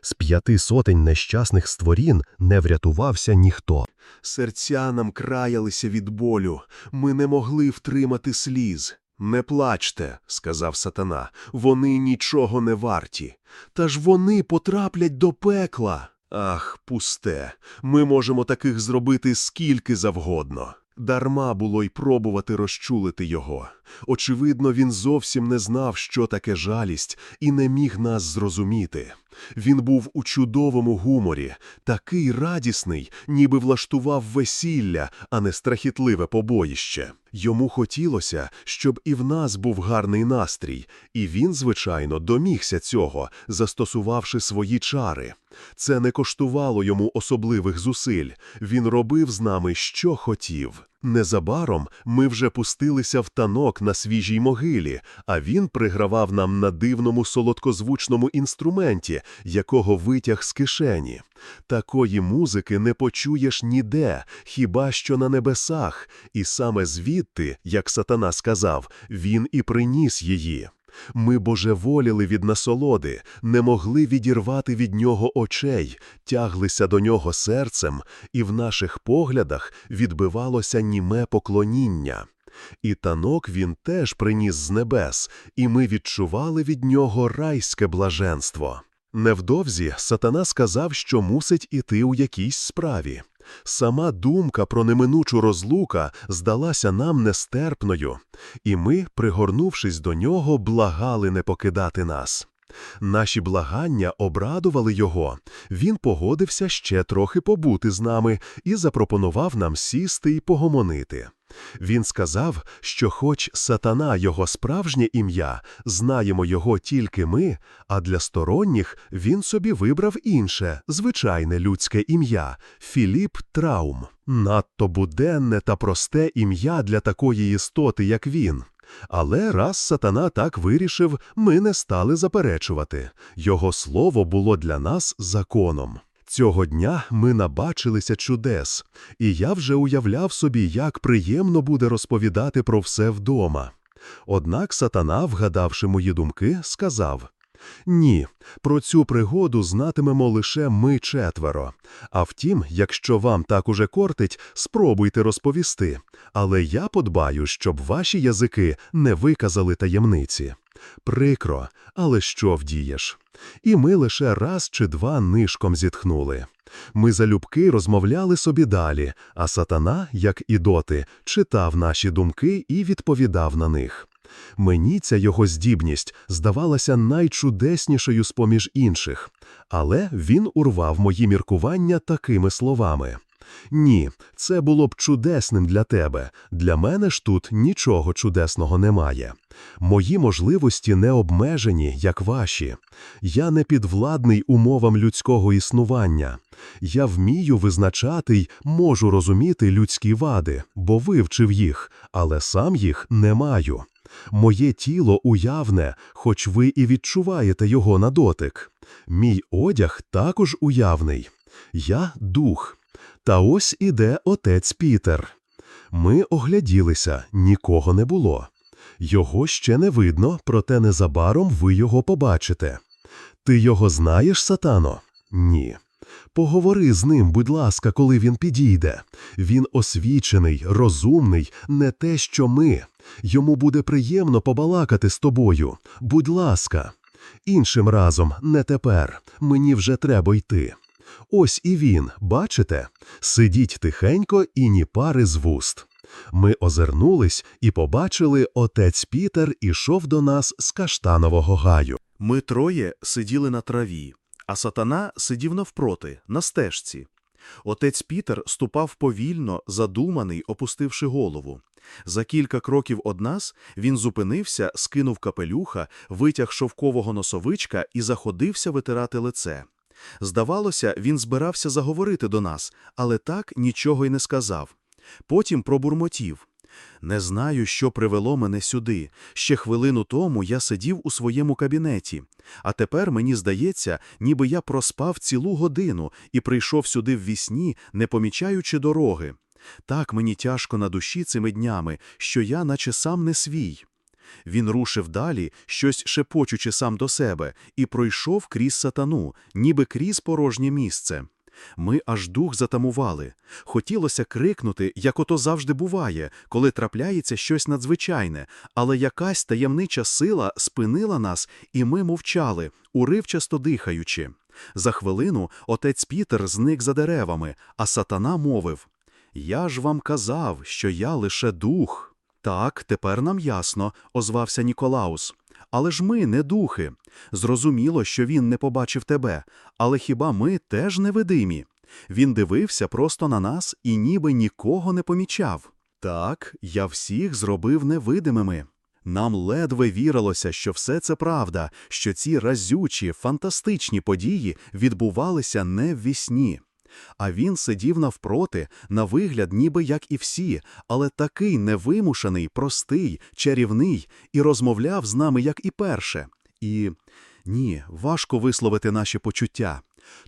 З п'яти сотень нещасних створін не врятувався ніхто. Серця нам краялися від болю, ми не могли втримати сліз. Не плачте, сказав сатана, вони нічого не варті. Та ж вони потраплять до пекла. Ах, пусте, ми можемо таких зробити скільки завгодно. Дарма було й пробувати розчулити його. Очевидно, він зовсім не знав, що таке жалість, і не міг нас зрозуміти. Він був у чудовому гуморі, такий радісний, ніби влаштував весілля, а не страхітливе побоїще. Йому хотілося, щоб і в нас був гарний настрій, і він, звичайно, домігся цього, застосувавши свої чари. Це не коштувало йому особливих зусиль, він робив з нами, що хотів. Незабаром ми вже пустилися в танок на свіжій могилі, а він пригравав нам на дивному солодкозвучному інструменті, якого витяг з кишені. Такої музики не почуєш ніде, хіба що на небесах, і саме звідти, як сатана сказав, він і приніс її. Ми божеволіли від насолоди, не могли відірвати від нього очей, тяглися до нього серцем, і в наших поглядах відбивалося німе поклоніння. І танок він теж приніс з небес, і ми відчували від нього райське блаженство. Невдовзі сатана сказав, що мусить іти у якійсь справі. Сама думка про неминучу розлука здалася нам нестерпною, і ми, пригорнувшись до нього, благали не покидати нас. Наші благання обрадували його. Він погодився ще трохи побути з нами і запропонував нам сісти і погомонити. Він сказав, що, хоч сатана його справжнє ім'я, знаємо його тільки ми, а для сторонніх він собі вибрав інше, звичайне людське ім'я Філіп Траум. Надто буденне та просте ім'я для такої істоти, як він. Але раз сатана так вирішив, ми не стали заперечувати. Його слово було для нас законом. Цього дня ми набачилися чудес, і я вже уявляв собі, як приємно буде розповідати про все вдома. Однак сатана, вгадавши мої думки, сказав Ні, про цю пригоду знатимемо лише ми четверо. А втім, якщо вам так уже кортить, спробуйте розповісти. Але я подбаю, щоб ваші язики не виказали таємниці. Прикро, але що вдієш? І ми лише раз чи два нишком зітхнули. Ми залюбки розмовляли собі далі, а сатана, як і доти, читав наші думки і відповідав на них. Мені ця його здібність здавалася найчудеснішою з-поміж інших, але він урвав мої міркування такими словами. Ні, це було б чудесним для тебе. Для мене ж тут нічого чудесного немає. Мої можливості не обмежені, як ваші. Я не підвладний умовам людського існування. Я вмію визначати й можу розуміти людські вади, бо вивчив їх, але сам їх не маю. Моє тіло уявне, хоч ви і відчуваєте його на дотик. Мій одяг також уявний. Я дух. Та ось іде отець Пітер. Ми огляділися, нікого не було. Його ще не видно, проте незабаром ви його побачите. Ти його знаєш, сатано? Ні. Поговори з ним, будь ласка, коли він підійде. Він освічений, розумний, не те, що ми. Йому буде приємно побалакати з тобою. Будь ласка. Іншим разом, не тепер. Мені вже треба йти. Ось і він, бачите? Сидіть тихенько і ні пари з вуст. Ми озирнулись і побачили, отець Пітер ішов до нас з каштанового гаю. Ми троє сиділи на траві, а сатана сидів навпроти, на стежці. Отець Пітер ступав повільно, задуманий, опустивши голову. За кілька кроків од нас він зупинився, скинув капелюха, витяг шовкового носовичка і заходився витирати лице. Здавалося, він збирався заговорити до нас, але так нічого й не сказав. Потім пробурмотів. Не знаю, що привело мене сюди. Ще хвилину тому я сидів у своєму кабінеті, а тепер мені здається, ніби я проспав цілу годину і прийшов сюди ввісні, не помічаючи дороги. Так мені тяжко на душі цими днями, що я наче сам не свій. Він рушив далі, щось шепочучи сам до себе, і пройшов крізь сатану, ніби крізь порожнє місце. Ми аж дух затамували. Хотілося крикнути, як ото завжди буває, коли трапляється щось надзвичайне, але якась таємнича сила спинила нас, і ми мовчали, уривчасто дихаючи. За хвилину отець Пітер зник за деревами, а сатана мовив Я ж вам казав, що я лише дух. Так, тепер нам ясно, озвався Ніколаус. Але ж ми не духи. Зрозуміло, що він не побачив тебе, але хіба ми теж невидимі? Він дивився просто на нас і ніби нікого не помічав. Так, я всіх зробив невидимими. Нам ледве вірилося, що все це правда, що ці разючі, фантастичні події відбувалися не в вісні. А він сидів навпроти, на вигляд, ніби як і всі, але такий невимушений, простий, чарівний, і розмовляв з нами, як і перше. І ні, важко висловити наші почуття.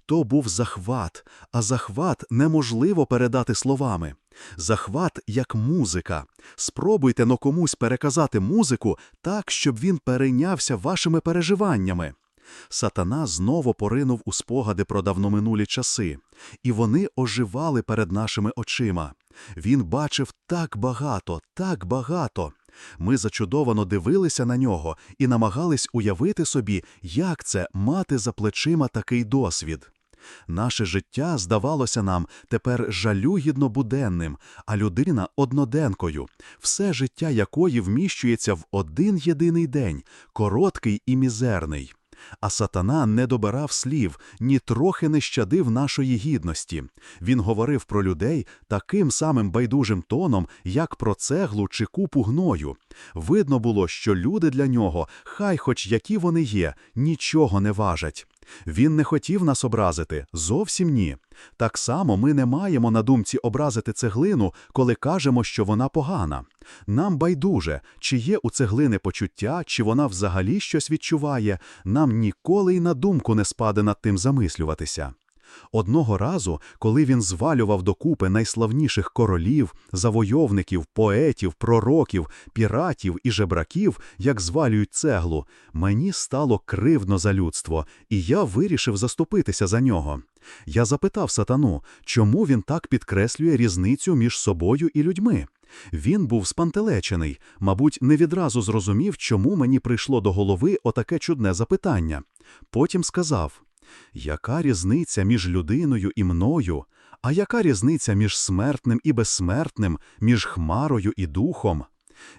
То був захват, а захват неможливо передати словами. Захват як музика. Спробуйте но комусь переказати музику так, щоб він перейнявся вашими переживаннями. Сатана знову поринув у спогади про давноминулі часи, і вони оживали перед нашими очима. Він бачив так багато, так багато. Ми зачудовано дивилися на нього і намагались уявити собі, як це мати за плечима такий досвід. Наше життя здавалося нам тепер жалюгідно буденним, а людина одноденкою, все життя якої вміщується в один єдиний день, короткий і мізерний. А сатана не добирав слів, ні трохи не щадив нашої гідності. Він говорив про людей таким самим байдужим тоном, як про цеглу чи купу гною. Видно було, що люди для нього, хай хоч які вони є, нічого не важать. Він не хотів нас образити, зовсім ні. Так само ми не маємо на думці образити цеглину, коли кажемо, що вона погана. Нам байдуже, чи є у цеглини почуття, чи вона взагалі щось відчуває, нам ніколи й на думку не спаде над тим замислюватися. Одного разу, коли він звалював докупи найславніших королів, завойовників, поетів, пророків, піратів і жебраків, як звалюють цеглу, мені стало кривдно за людство, і я вирішив заступитися за нього. Я запитав сатану, чому він так підкреслює різницю між собою і людьми. Він був спантелечений, мабуть, не відразу зрозумів, чому мені прийшло до голови отаке чудне запитання. Потім сказав: яка різниця між людиною і мною? А яка різниця між смертним і безсмертним, між хмарою і духом?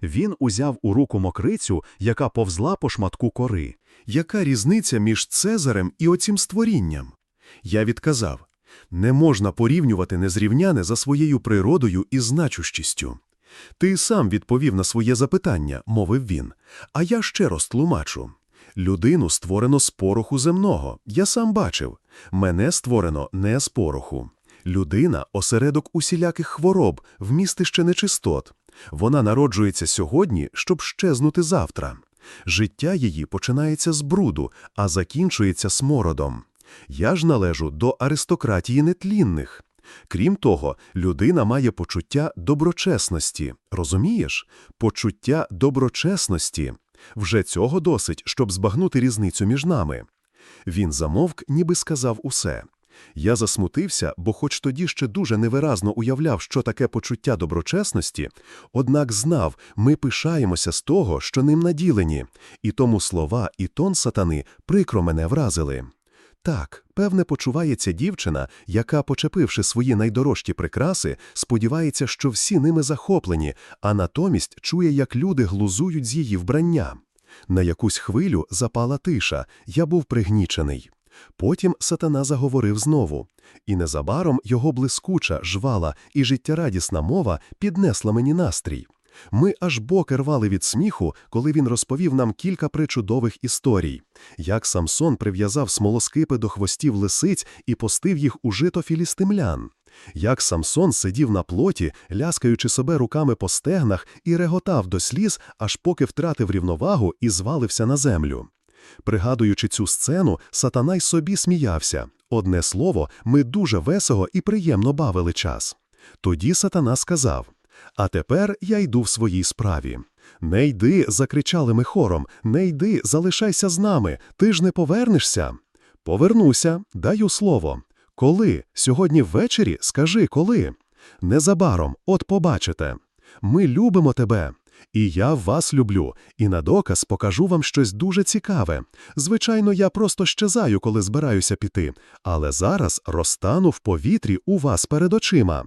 Він узяв у руку мокрицю, яка повзла по шматку кори. Яка різниця між Цезарем і оцім створінням? Я відказав, не можна порівнювати незрівняне за своєю природою і значущістю. Ти сам відповів на своє запитання, мовив він, а я ще раз тлумачу. Людину створено з пороху земного, я сам бачив. Мене створено не з пороху. Людина – осередок усіляких хвороб, вмістище нечистот. Вона народжується сьогодні, щоб щезнути завтра. Життя її починається з бруду, а закінчується смородом. Я ж належу до аристократії нетлінних. Крім того, людина має почуття доброчесності. Розумієш? Почуття доброчесності. Вже цього досить, щоб збагнути різницю між нами. Він замовк, ніби сказав усе. Я засмутився, бо хоч тоді ще дуже невиразно уявляв, що таке почуття доброчесності, однак знав, ми пишаємося з того, що ним наділені, і тому слова і тон сатани прикро мене вразили. Так, певне, почувається дівчина, яка, почепивши свої найдорожчі прикраси, сподівається, що всі ними захоплені, а натомість чує, як люди глузують з її вбрання. На якусь хвилю запала тиша, я був пригнічений. Потім сатана заговорив знову, і незабаром його блискуча, жвала і життєрадісна мова піднесла мені настрій. Ми аж боки рвали від сміху, коли він розповів нам кілька причудових історій, як Самсон прив'язав смолоскипи до хвостів лисиць і постив їх у жито філістимлян, як Самсон сидів на плоті, ляскаючи себе руками по стегнах і реготав до сліз, аж поки втратив рівновагу і звалився на землю. Пригадуючи цю сцену, сатана й собі сміявся. Одне слово, ми дуже весело і приємно бавили час. Тоді сатана сказав а тепер я йду в своїй справі. Не йди, закричали ми хором, не йди, залишайся з нами, ти ж не повернешся. Повернуся, даю слово. Коли? Сьогодні ввечері? Скажи, коли? Незабаром, от побачите. Ми любимо тебе. І я вас люблю, і на доказ покажу вам щось дуже цікаве. Звичайно, я просто щезаю, коли збираюся піти, але зараз розтану в повітрі у вас перед очима.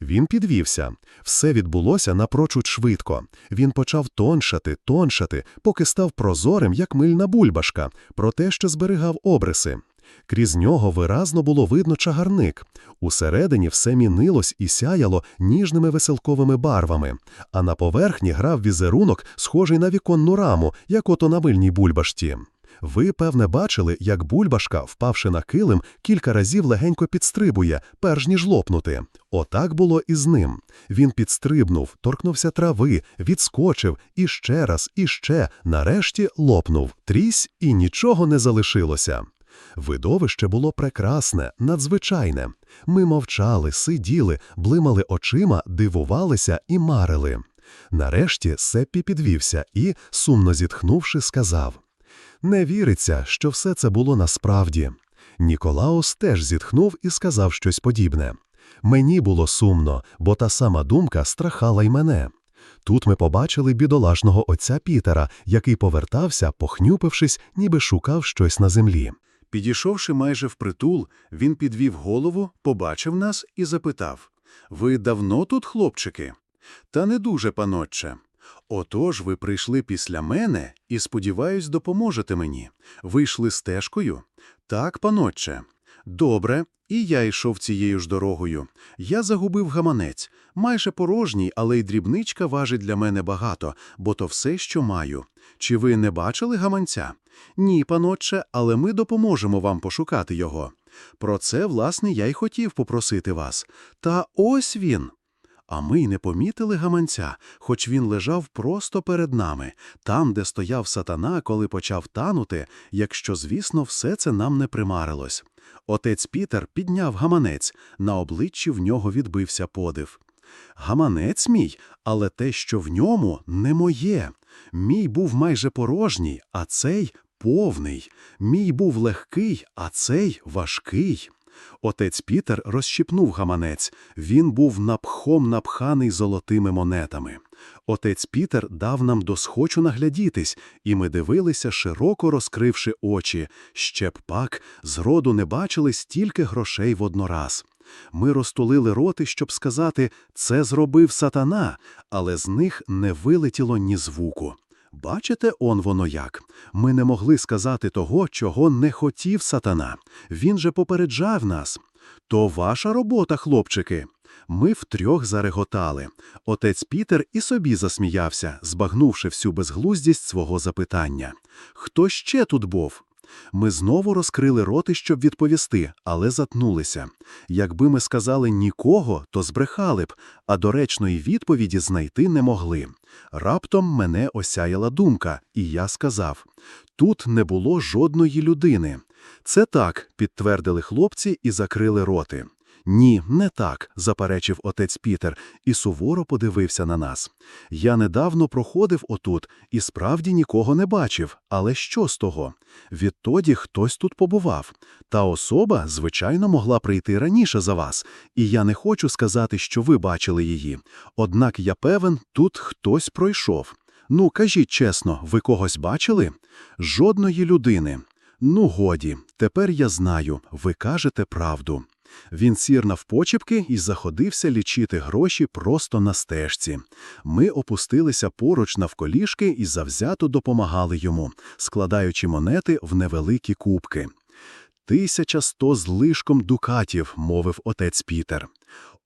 Він підвівся. Все відбулося напрочуд швидко. Він почав тоншати, тоншати, поки став прозорим, як мильна бульбашка, проте що зберігав обриси. Крізь нього виразно було видно чагарник. Усередині все мінилось і сяяло ніжними веселковими барвами, а на поверхні грав візерунок, схожий на віконну раму, як ото на мильній бульбашті. Ви, певне, бачили, як бульбашка, впавши на килим, кілька разів легенько підстрибує, перш ніж лопнути. Отак було і з ним. Він підстрибнув, торкнувся трави, відскочив і ще раз, і ще, нарешті лопнув, трісь, і нічого не залишилося. Видовище було прекрасне, надзвичайне. Ми мовчали, сиділи, блимали очима, дивувалися і марили. Нарешті Сеппі підвівся і, сумно зітхнувши, сказав не віриться, що все це було насправді. Ніколаус теж зітхнув і сказав щось подібне. Мені було сумно, бо та сама думка страхала й мене. Тут ми побачили бідолашного отця Пітера, який повертався, похнюпившись, ніби шукав щось на землі. Підійшовши майже впритул, він підвів голову, побачив нас і запитав Ви давно тут, хлопчики? Та не дуже, панотче. Отож ви прийшли після мене і, сподіваюсь, допоможете мені. Вийшли стежкою? Так, панотче. Добре, і я йшов цією ж дорогою. Я загубив гаманець. Майже порожній, але й дрібничка важить для мене багато, бо то все, що маю. Чи ви не бачили гаманця? Ні, панотче, але ми допоможемо вам пошукати його. Про це, власне, я й хотів попросити вас. Та ось він. А ми й не помітили гаманця, хоч він лежав просто перед нами, там, де стояв сатана, коли почав танути, якщо, звісно, все це нам не примарилось. Отець Пітер підняв гаманець, на обличчі в нього відбився подив. Гаманець мій, але те, що в ньому, не моє. Мій був майже порожній, а цей повний. Мій був легкий, а цей важкий. Отець Пітер розщіпнув гаманець. Він був напхом напханий золотими монетами. Отець Пітер дав нам досхочу наглядітись, і ми дивилися, широко розкривши очі. Ще б пак, зроду не бачили стільки грошей воднораз. Ми розтулили роти, щоб сказати «це зробив сатана», але з них не вилетіло ні звуку. Бачите, он воно як. Ми не могли сказати того, чого не хотів сатана. Він же попереджав нас. То ваша робота, хлопчики. Ми втрьох зареготали. Отець Пітер і собі засміявся, збагнувши всю безглуздість свого запитання. Хто ще тут був? Ми знову розкрили роти, щоб відповісти, але затнулися. Якби ми сказали нікого, то збрехали б, а доречної відповіді знайти не могли. Раптом мене осяяла думка, і я сказав: тут не було жодної людини. Це так, підтвердили хлопці і закрили роти. Ні, не так, заперечив отець Пітер і суворо подивився на нас. Я недавно проходив отут і справді нікого не бачив, але що з того? Відтоді хтось тут побував. Та особа, звичайно, могла прийти раніше за вас, і я не хочу сказати, що ви бачили її. Однак я певен, тут хтось пройшов. Ну, кажіть чесно, ви когось бачили? Жодної людини. Ну, годі, тепер я знаю, ви кажете правду. Він сір навпочепки і заходився лічити гроші просто на стежці. Ми опустилися поруч навколішки і завзято допомагали йому, складаючи монети в невеликі кубки. Тисяча сто з лишком дукатів, мовив отець Пітер.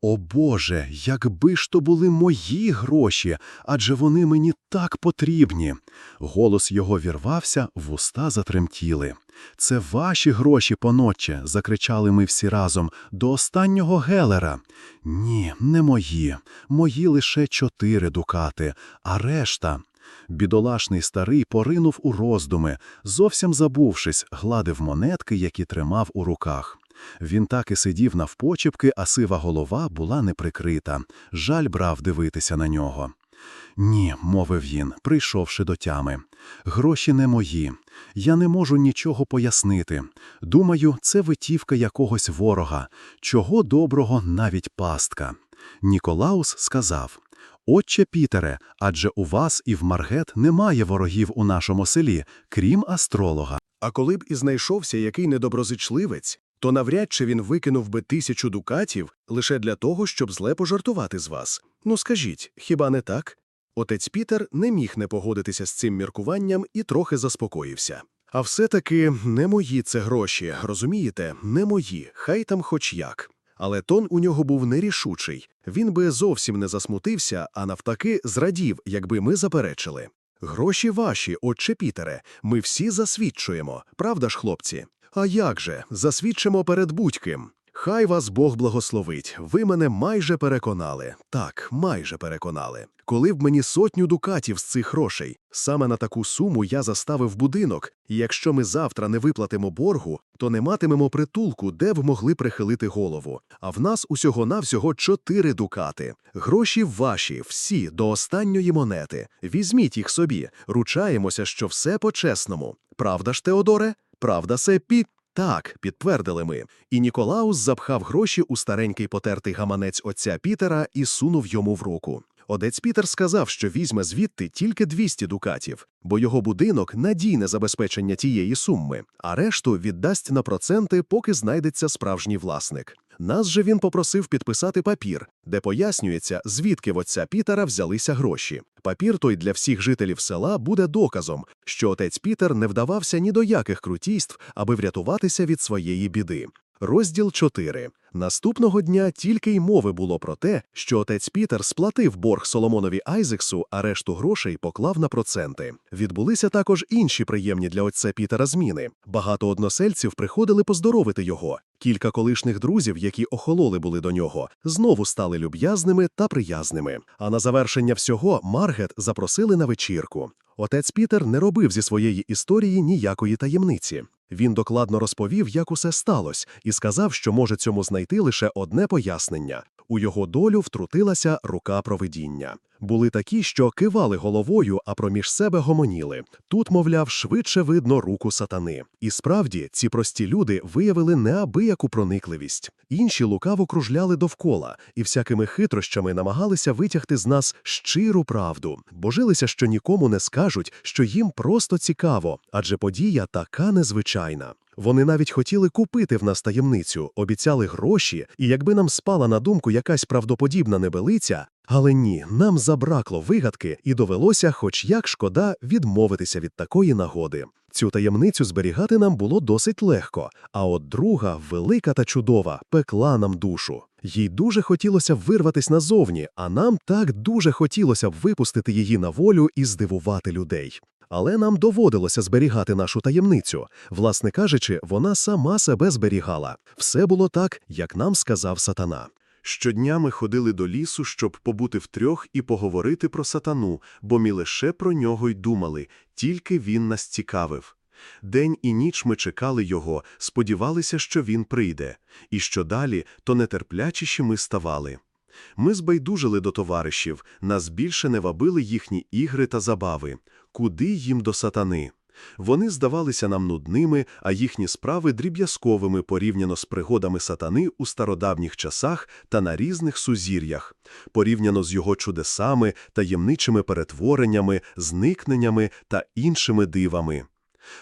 О Боже, якби ж то були мої гроші, адже вони мені так потрібні. Голос його вірвався, вуста затремтіли. Це ваші гроші, поноче, закричали ми всі разом, до останнього гелера. Ні, не мої. Мої лише чотири дукати, а решта. Бідолашний старий поринув у роздуми, зовсім забувшись, гладив монетки, які тримав у руках. Він так і сидів навпочепки, а сива голова була неприкрита. Жаль брав дивитися на нього. Ні, мовив він, прийшовши до тями. Гроші не мої. Я не можу нічого пояснити. Думаю, це витівка якогось ворога. Чого доброго навіть пастка. Ніколаус сказав. Отче Пітере, адже у вас і в Маргет немає ворогів у нашому селі, крім астролога. А коли б і знайшовся який недоброзичливець, то навряд чи він викинув би тисячу дукатів лише для того, щоб зле пожартувати з вас. Ну скажіть, хіба не так? Отець Пітер не міг не погодитися з цим міркуванням і трохи заспокоївся. А все-таки не мої це гроші, розумієте, не мої, хай там хоч як. Але тон у нього був нерішучий. Він би зовсім не засмутився, а навтаки зрадів, якби ми заперечили. Гроші ваші, отче Пітере, ми всі засвідчуємо, правда ж, хлопці? А як же, засвідчимо перед будь-ким. Хай вас Бог благословить. Ви мене майже переконали. Так, майже переконали. Коли б мені сотню дукатів з цих грошей, саме на таку суму я заставив будинок, і якщо ми завтра не виплатимо боргу, то не матимемо притулку, де б могли прихилити голову. А в нас усього-навсього чотири дукати. Гроші ваші, всі, до останньої монети. Візьміть їх собі, ручаємося, що все по-чесному. Правда ж, Теодоре? Правда, Сеппі? Так, підтвердили ми. І Ніколаус запхав гроші у старенький потертий гаманець отця Пітера і сунув йому в руку. Отець Пітер сказав, що візьме звідти тільки 200 дукатів, бо його будинок надійне забезпечення тієї суми, а решту віддасть на проценти, поки знайдеться справжній власник. Нас же він попросив підписати папір, де пояснюється, звідки в отця Пітера взялися гроші. Папір той для всіх жителів села буде доказом, що отець Пітер не вдавався ні до яких крутійств, аби врятуватися від своєї біди. Розділ 4. Наступного дня тільки й мови було про те, що отець Пітер сплатив борг Соломонові Айзексу, а решту грошей поклав на проценти. Відбулися також інші приємні для отця Пітера зміни. Багато односельців приходили поздоровити його. Кілька колишніх друзів, які охололи були до нього, знову стали люб'язними та приязними. А на завершення всього Маргет запросили на вечірку. Отець Пітер не робив зі своєї історії ніякої таємниці. Він докладно розповів, як усе сталося, і сказав, що може цьому знайти лише одне пояснення. У його долю втрутилася рука провидіння. Були такі, що кивали головою, а проміж себе гомоніли. Тут, мовляв, швидше видно руку сатани. І справді, ці прості люди виявили неабияку проникливість. Інші лукаво кружляли довкола і всякими хитрощами намагалися витягти з нас щиру правду. Божилися, що нікому не скажуть, що їм просто цікаво, адже подія така незвичайна. Вони навіть хотіли купити в нас таємницю, обіцяли гроші, і якби нам спала на думку якась правдоподібна небелиця, але ні, нам забракло вигадки, і довелося, хоч як шкода, відмовитися від такої нагоди. Цю таємницю зберігати нам було досить легко, а от друга, велика та чудова, пекла нам душу. Їй дуже хотілося вирватись назовні, а нам так дуже хотілося б випустити її на волю і здивувати людей. Але нам доводилося зберігати нашу таємницю. Власне кажучи, вона сама себе зберігала. Все було так, як нам сказав сатана. Щодня ми ходили до лісу, щоб побути втрьох і поговорити про сатану, бо ми лише про нього й думали, тільки він нас цікавив. День і ніч ми чекали його, сподівалися, що він прийде, і що далі, то нетерплячіші ми ставали. Ми збайдужили до товаришів, нас більше не вабили їхні ігри та забави. Куди їм до сатани? Вони здавалися нам нудними, а їхні справи дріб'язковими порівняно з пригодами сатани у стародавніх часах та на різних сузір'ях, порівняно з його чудесами, таємничими перетвореннями, зникненнями та іншими дивами.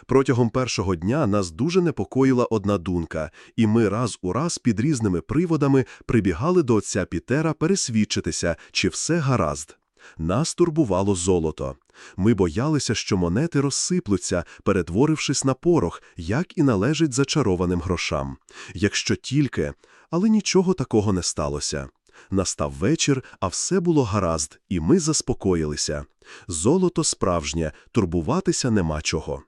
Протягом першого дня нас дуже непокоїла одна думка, і ми раз у раз під різними приводами прибігали до отця Пітера пересвідчитися, чи все гаразд. Нас турбувало золото. Ми боялися, що монети розсиплються, перетворившись на порох, як і належить зачарованим грошам. Якщо тільки, але нічого такого не сталося. Настав вечір, а все було гаразд, і ми заспокоїлися. Золото справжнє, турбуватися нема чого.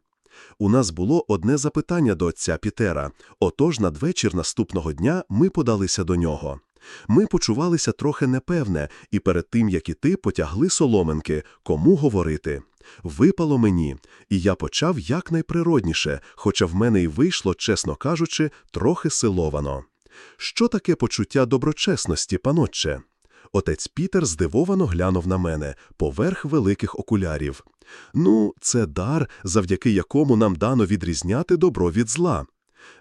У нас було одне запитання до отця Пітера, отож надвечір наступного дня ми подалися до нього. Ми почувалися трохи непевне, і перед тим, як іти, потягли соломинки, кому говорити. Випало мені, і я почав якнайприродніше, хоча в мене й вийшло, чесно кажучи, трохи силовано. Що таке почуття доброчесності, панотче? Отець Пітер здивовано глянув на мене поверх великих окулярів. Ну, це дар, завдяки якому нам дано відрізняти добро від зла.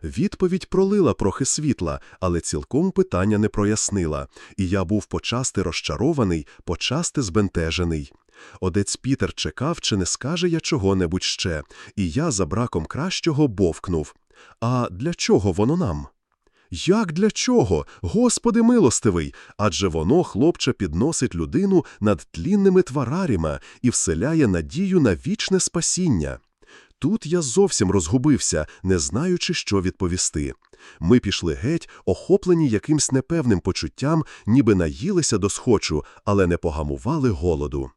Відповідь пролила трохи світла, але цілком питання не прояснила, і я був почасти розчарований, почасти збентежений. Отець Пітер чекав, чи не скаже я чого-небудь ще, і я за браком кращого бовкнув. А для чого воно нам? Як для чого? Господи милостивий, адже воно, хлопче, підносить людину над тлінними твараріма і вселяє надію на вічне спасіння. Тут я зовсім розгубився, не знаючи, що відповісти. Ми пішли геть, охоплені якимсь непевним почуттям, ніби наїлися до схочу, але не погамували голоду.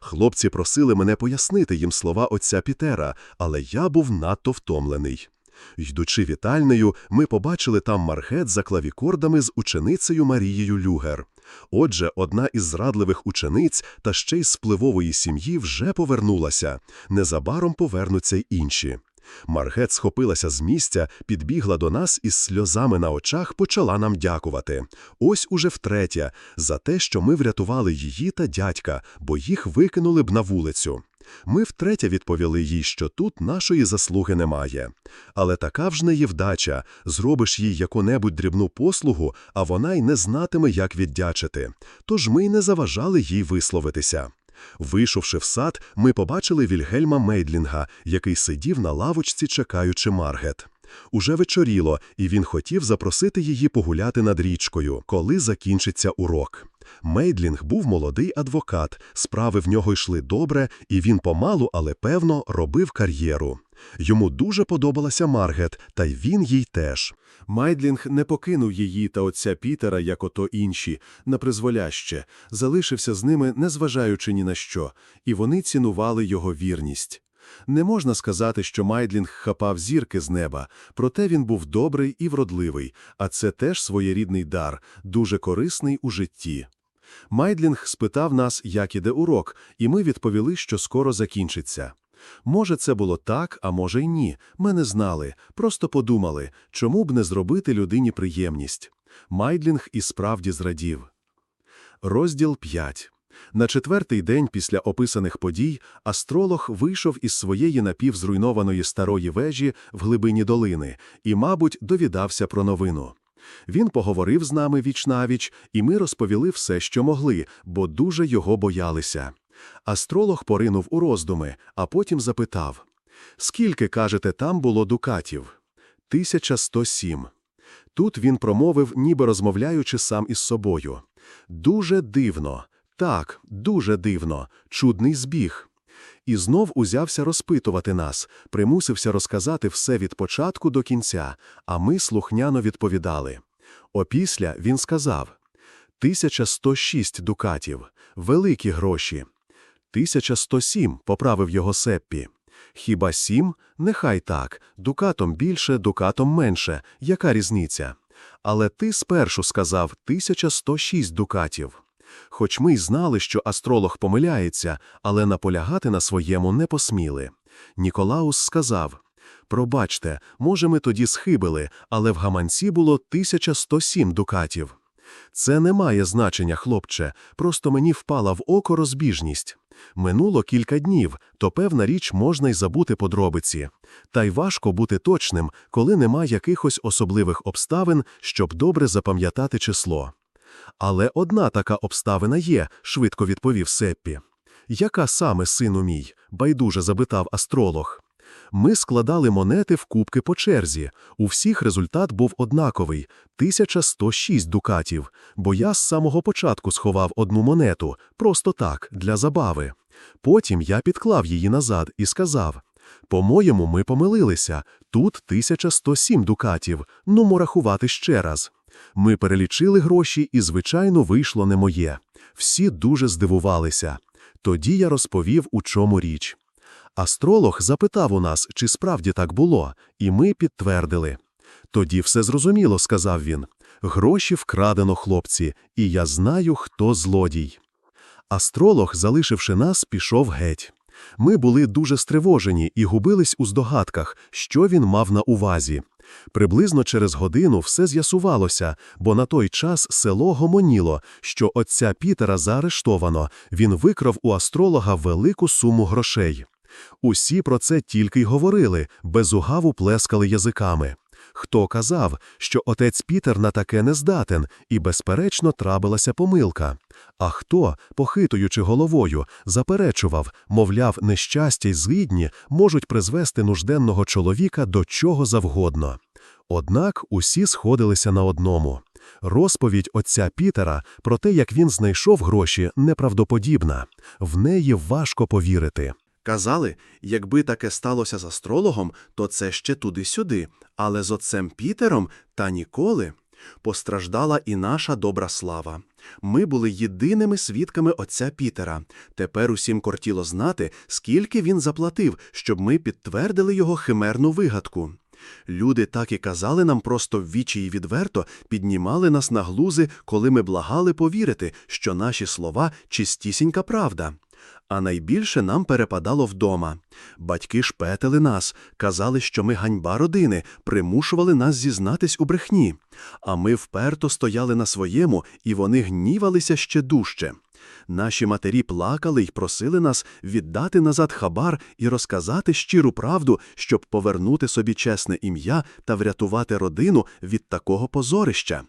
Хлопці просили мене пояснити їм слова отця Пітера, але я був надто втомлений. Йдучи вітальнею, ми побачили там маргет за клавікордами з ученицею Марією Люгер. Отже, одна із зрадливих учениць та ще й з впливової сім'ї вже повернулася. Незабаром повернуться й інші. Маргет схопилася з місця, підбігла до нас і з сльозами на очах почала нам дякувати. Ось уже втретє, за те, що ми врятували її та дядька, бо їх викинули б на вулицю. Ми втретє відповіли їй, що тут нашої заслуги немає. Але така ж не є вдача, зробиш їй яку-небудь дрібну послугу, а вона й не знатиме, як віддячити. Тож ми й не заважали їй висловитися. Вийшовши в сад, ми побачили Вільгельма Мейдлінга, який сидів на лавочці, чекаючи Маргет. Уже вечоріло, і він хотів запросити її погуляти над річкою, коли закінчиться урок. Мейдлінг був молодий адвокат, справи в нього йшли добре, і він помалу, але певно, робив кар'єру. Йому дуже подобалася Маргет, та й він їй теж. Майдлінг не покинув її та отця Пітера, як ото інші, на призволяще, залишився з ними, незважаючи ні на що, і вони цінували його вірність. Не можна сказати, що Майдлінг хапав зірки з неба, проте він був добрий і вродливий, а це теж своєрідний дар, дуже корисний у житті. Майдлінг спитав нас, як іде урок, і ми відповіли, що скоро закінчиться. Може, це було так, а може й ні. Ми не знали, просто подумали, чому б не зробити людині приємність. Майдлінг і справді зрадів. Розділ 5. На четвертий день після описаних подій астролог вийшов із своєї напівзруйнованої старої вежі в глибині долини і, мабуть, довідався про новину. Він поговорив з нами вічнавіч, і ми розповіли все, що могли, бо дуже його боялися. Астролог поринув у роздуми, а потім запитав: Скільки, кажете, там було дукатів? 1107. Тут він промовив, ніби розмовляючи сам із собою. Дуже дивно. Так, дуже дивно, чудний збіг. І знов узявся розпитувати нас, примусився розказати все від початку до кінця, а ми слухняно відповідали. Опісля він сказав 1106 дукатів, великі гроші. 1107, поправив його Сеппі. Хіба сім? Нехай так. Дукатом більше, дукатом менше. Яка різниця? Але ти спершу сказав 1106 дукатів. Хоч ми й знали, що астролог помиляється, але наполягати на своєму не посміли. Ніколаус сказав Пробачте, може, ми тоді схибили, але в гаманці було 1107 дукатів. Це не має значення, хлопче, просто мені впала в око розбіжність. Минуло кілька днів, то певна річ можна й забути подробиці. Та й важко бути точним, коли нема якихось особливих обставин, щоб добре запам'ятати число. Але одна така обставина є, швидко відповів Сеппі. Яка саме, сину мій? байдуже запитав астролог. Ми складали монети в кубки по черзі. У всіх результат був однаковий 1106 дукатів, бо я з самого початку сховав одну монету, просто так, для забави. Потім я підклав її назад і сказав: По-моєму, ми помилилися. Тут 1107 дукатів, ну рахувати ще раз. Ми перелічили гроші, і, звичайно, вийшло не моє. Всі дуже здивувалися. Тоді я розповів, у чому річ. Астролог запитав у нас, чи справді так було, і ми підтвердили. Тоді все зрозуміло, сказав він. Гроші вкрадено, хлопці, і я знаю, хто злодій. Астролог, залишивши нас, пішов геть. Ми були дуже стривожені і губились у здогадках, що він мав на увазі. Приблизно через годину все з'ясувалося, бо на той час село гомоніло, що отця Пітера заарештовано, він викрав у астролога велику суму грошей. Усі про це тільки й говорили, без угаву плескали язиками. Хто казав, що отець Пітер на таке не здатен, і, безперечно, трапилася помилка. А хто, похитуючи головою, заперечував, мовляв, нещастя й згідні можуть призвести нужденного чоловіка до чого завгодно. Однак усі сходилися на одному. Розповідь отця Пітера про те, як він знайшов гроші, неправдоподібна, в неї важко повірити. Казали, якби таке сталося з астрологом, то це ще туди-сюди, але з отцем Пітером та ніколи. Постраждала і наша добра слава. Ми були єдиними свідками отця Пітера. Тепер усім кортіло знати, скільки він заплатив, щоб ми підтвердили його химерну вигадку. Люди так і казали нам просто в вічі і відверто, піднімали нас на глузи, коли ми благали повірити, що наші слова чистісінька правда. А найбільше нам перепадало вдома. Батьки шпетили нас, казали, що ми ганьба родини, примушували нас зізнатись у брехні. А ми вперто стояли на своєму, і вони гнівалися ще дужче. Наші матері плакали й просили нас віддати назад хабар і розказати щиру правду, щоб повернути собі чесне ім'я та врятувати родину від такого позорища.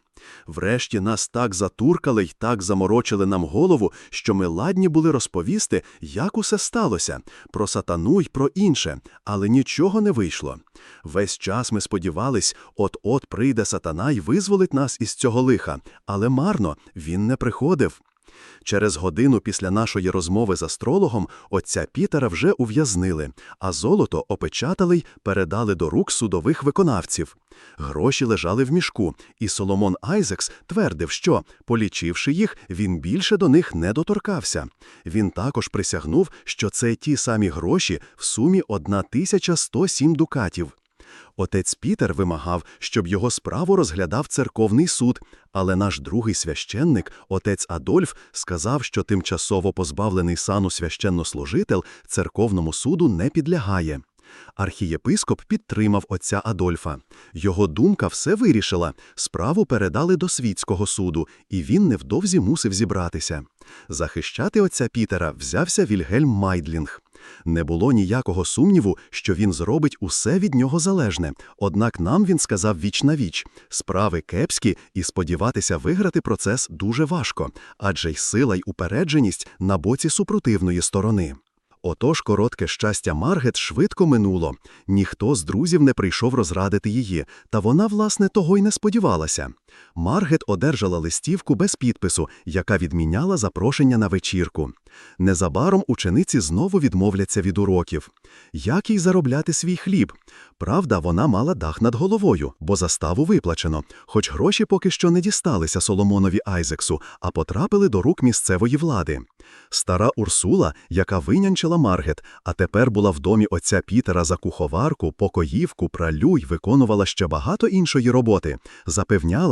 Врешті нас так затуркали й так заморочили нам голову, що ми ладні були розповісти, як усе сталося, про сатану й про інше, але нічого не вийшло. Весь час ми сподівались, от-от прийде сатана й визволить нас із цього лиха, але марно, він не приходив. Через годину після нашої розмови з астрологом отця Пітера вже ув'язнили, а золото опечатали й передали до рук судових виконавців. Гроші лежали в мішку, і Соломон Айзекс твердив, що, полічивши їх, він більше до них не доторкався. Він також присягнув, що це ті самі гроші в сумі 1107 дукатів. Отець Пітер вимагав, щоб його справу розглядав церковний суд, але наш другий священник, отець Адольф, сказав, що тимчасово позбавлений сану священнослужитель церковному суду не підлягає. Архієпископ підтримав отця Адольфа. Його думка все вирішила, справу передали до світського суду, і він невдовзі мусив зібратися. Захищати отця Пітера взявся Вільгельм Майдлінг. Не було ніякого сумніву, що він зробить усе від нього залежне, однак нам він сказав віч на віч. Справи кепські, і сподіватися виграти процес дуже важко, адже й сила й упередженість на боці супротивної сторони. Отож коротке щастя Маргет швидко минуло. Ніхто з друзів не прийшов розрадити її, та вона, власне, того й не сподівалася. Маргет одержала листівку без підпису, яка відміняла запрошення на вечірку. Незабаром учениці знову відмовляться від уроків. Як їй заробляти свій хліб? Правда, вона мала дах над головою, бо заставу виплачено, хоч гроші поки що не дісталися Соломонові Айзексу, а потрапили до рук місцевої влади. Стара Урсула, яка винянчила Маргет, а тепер була в домі отця Пітера за куховарку, покоївку, пралю й виконувала ще багато іншої роботи, запевняла,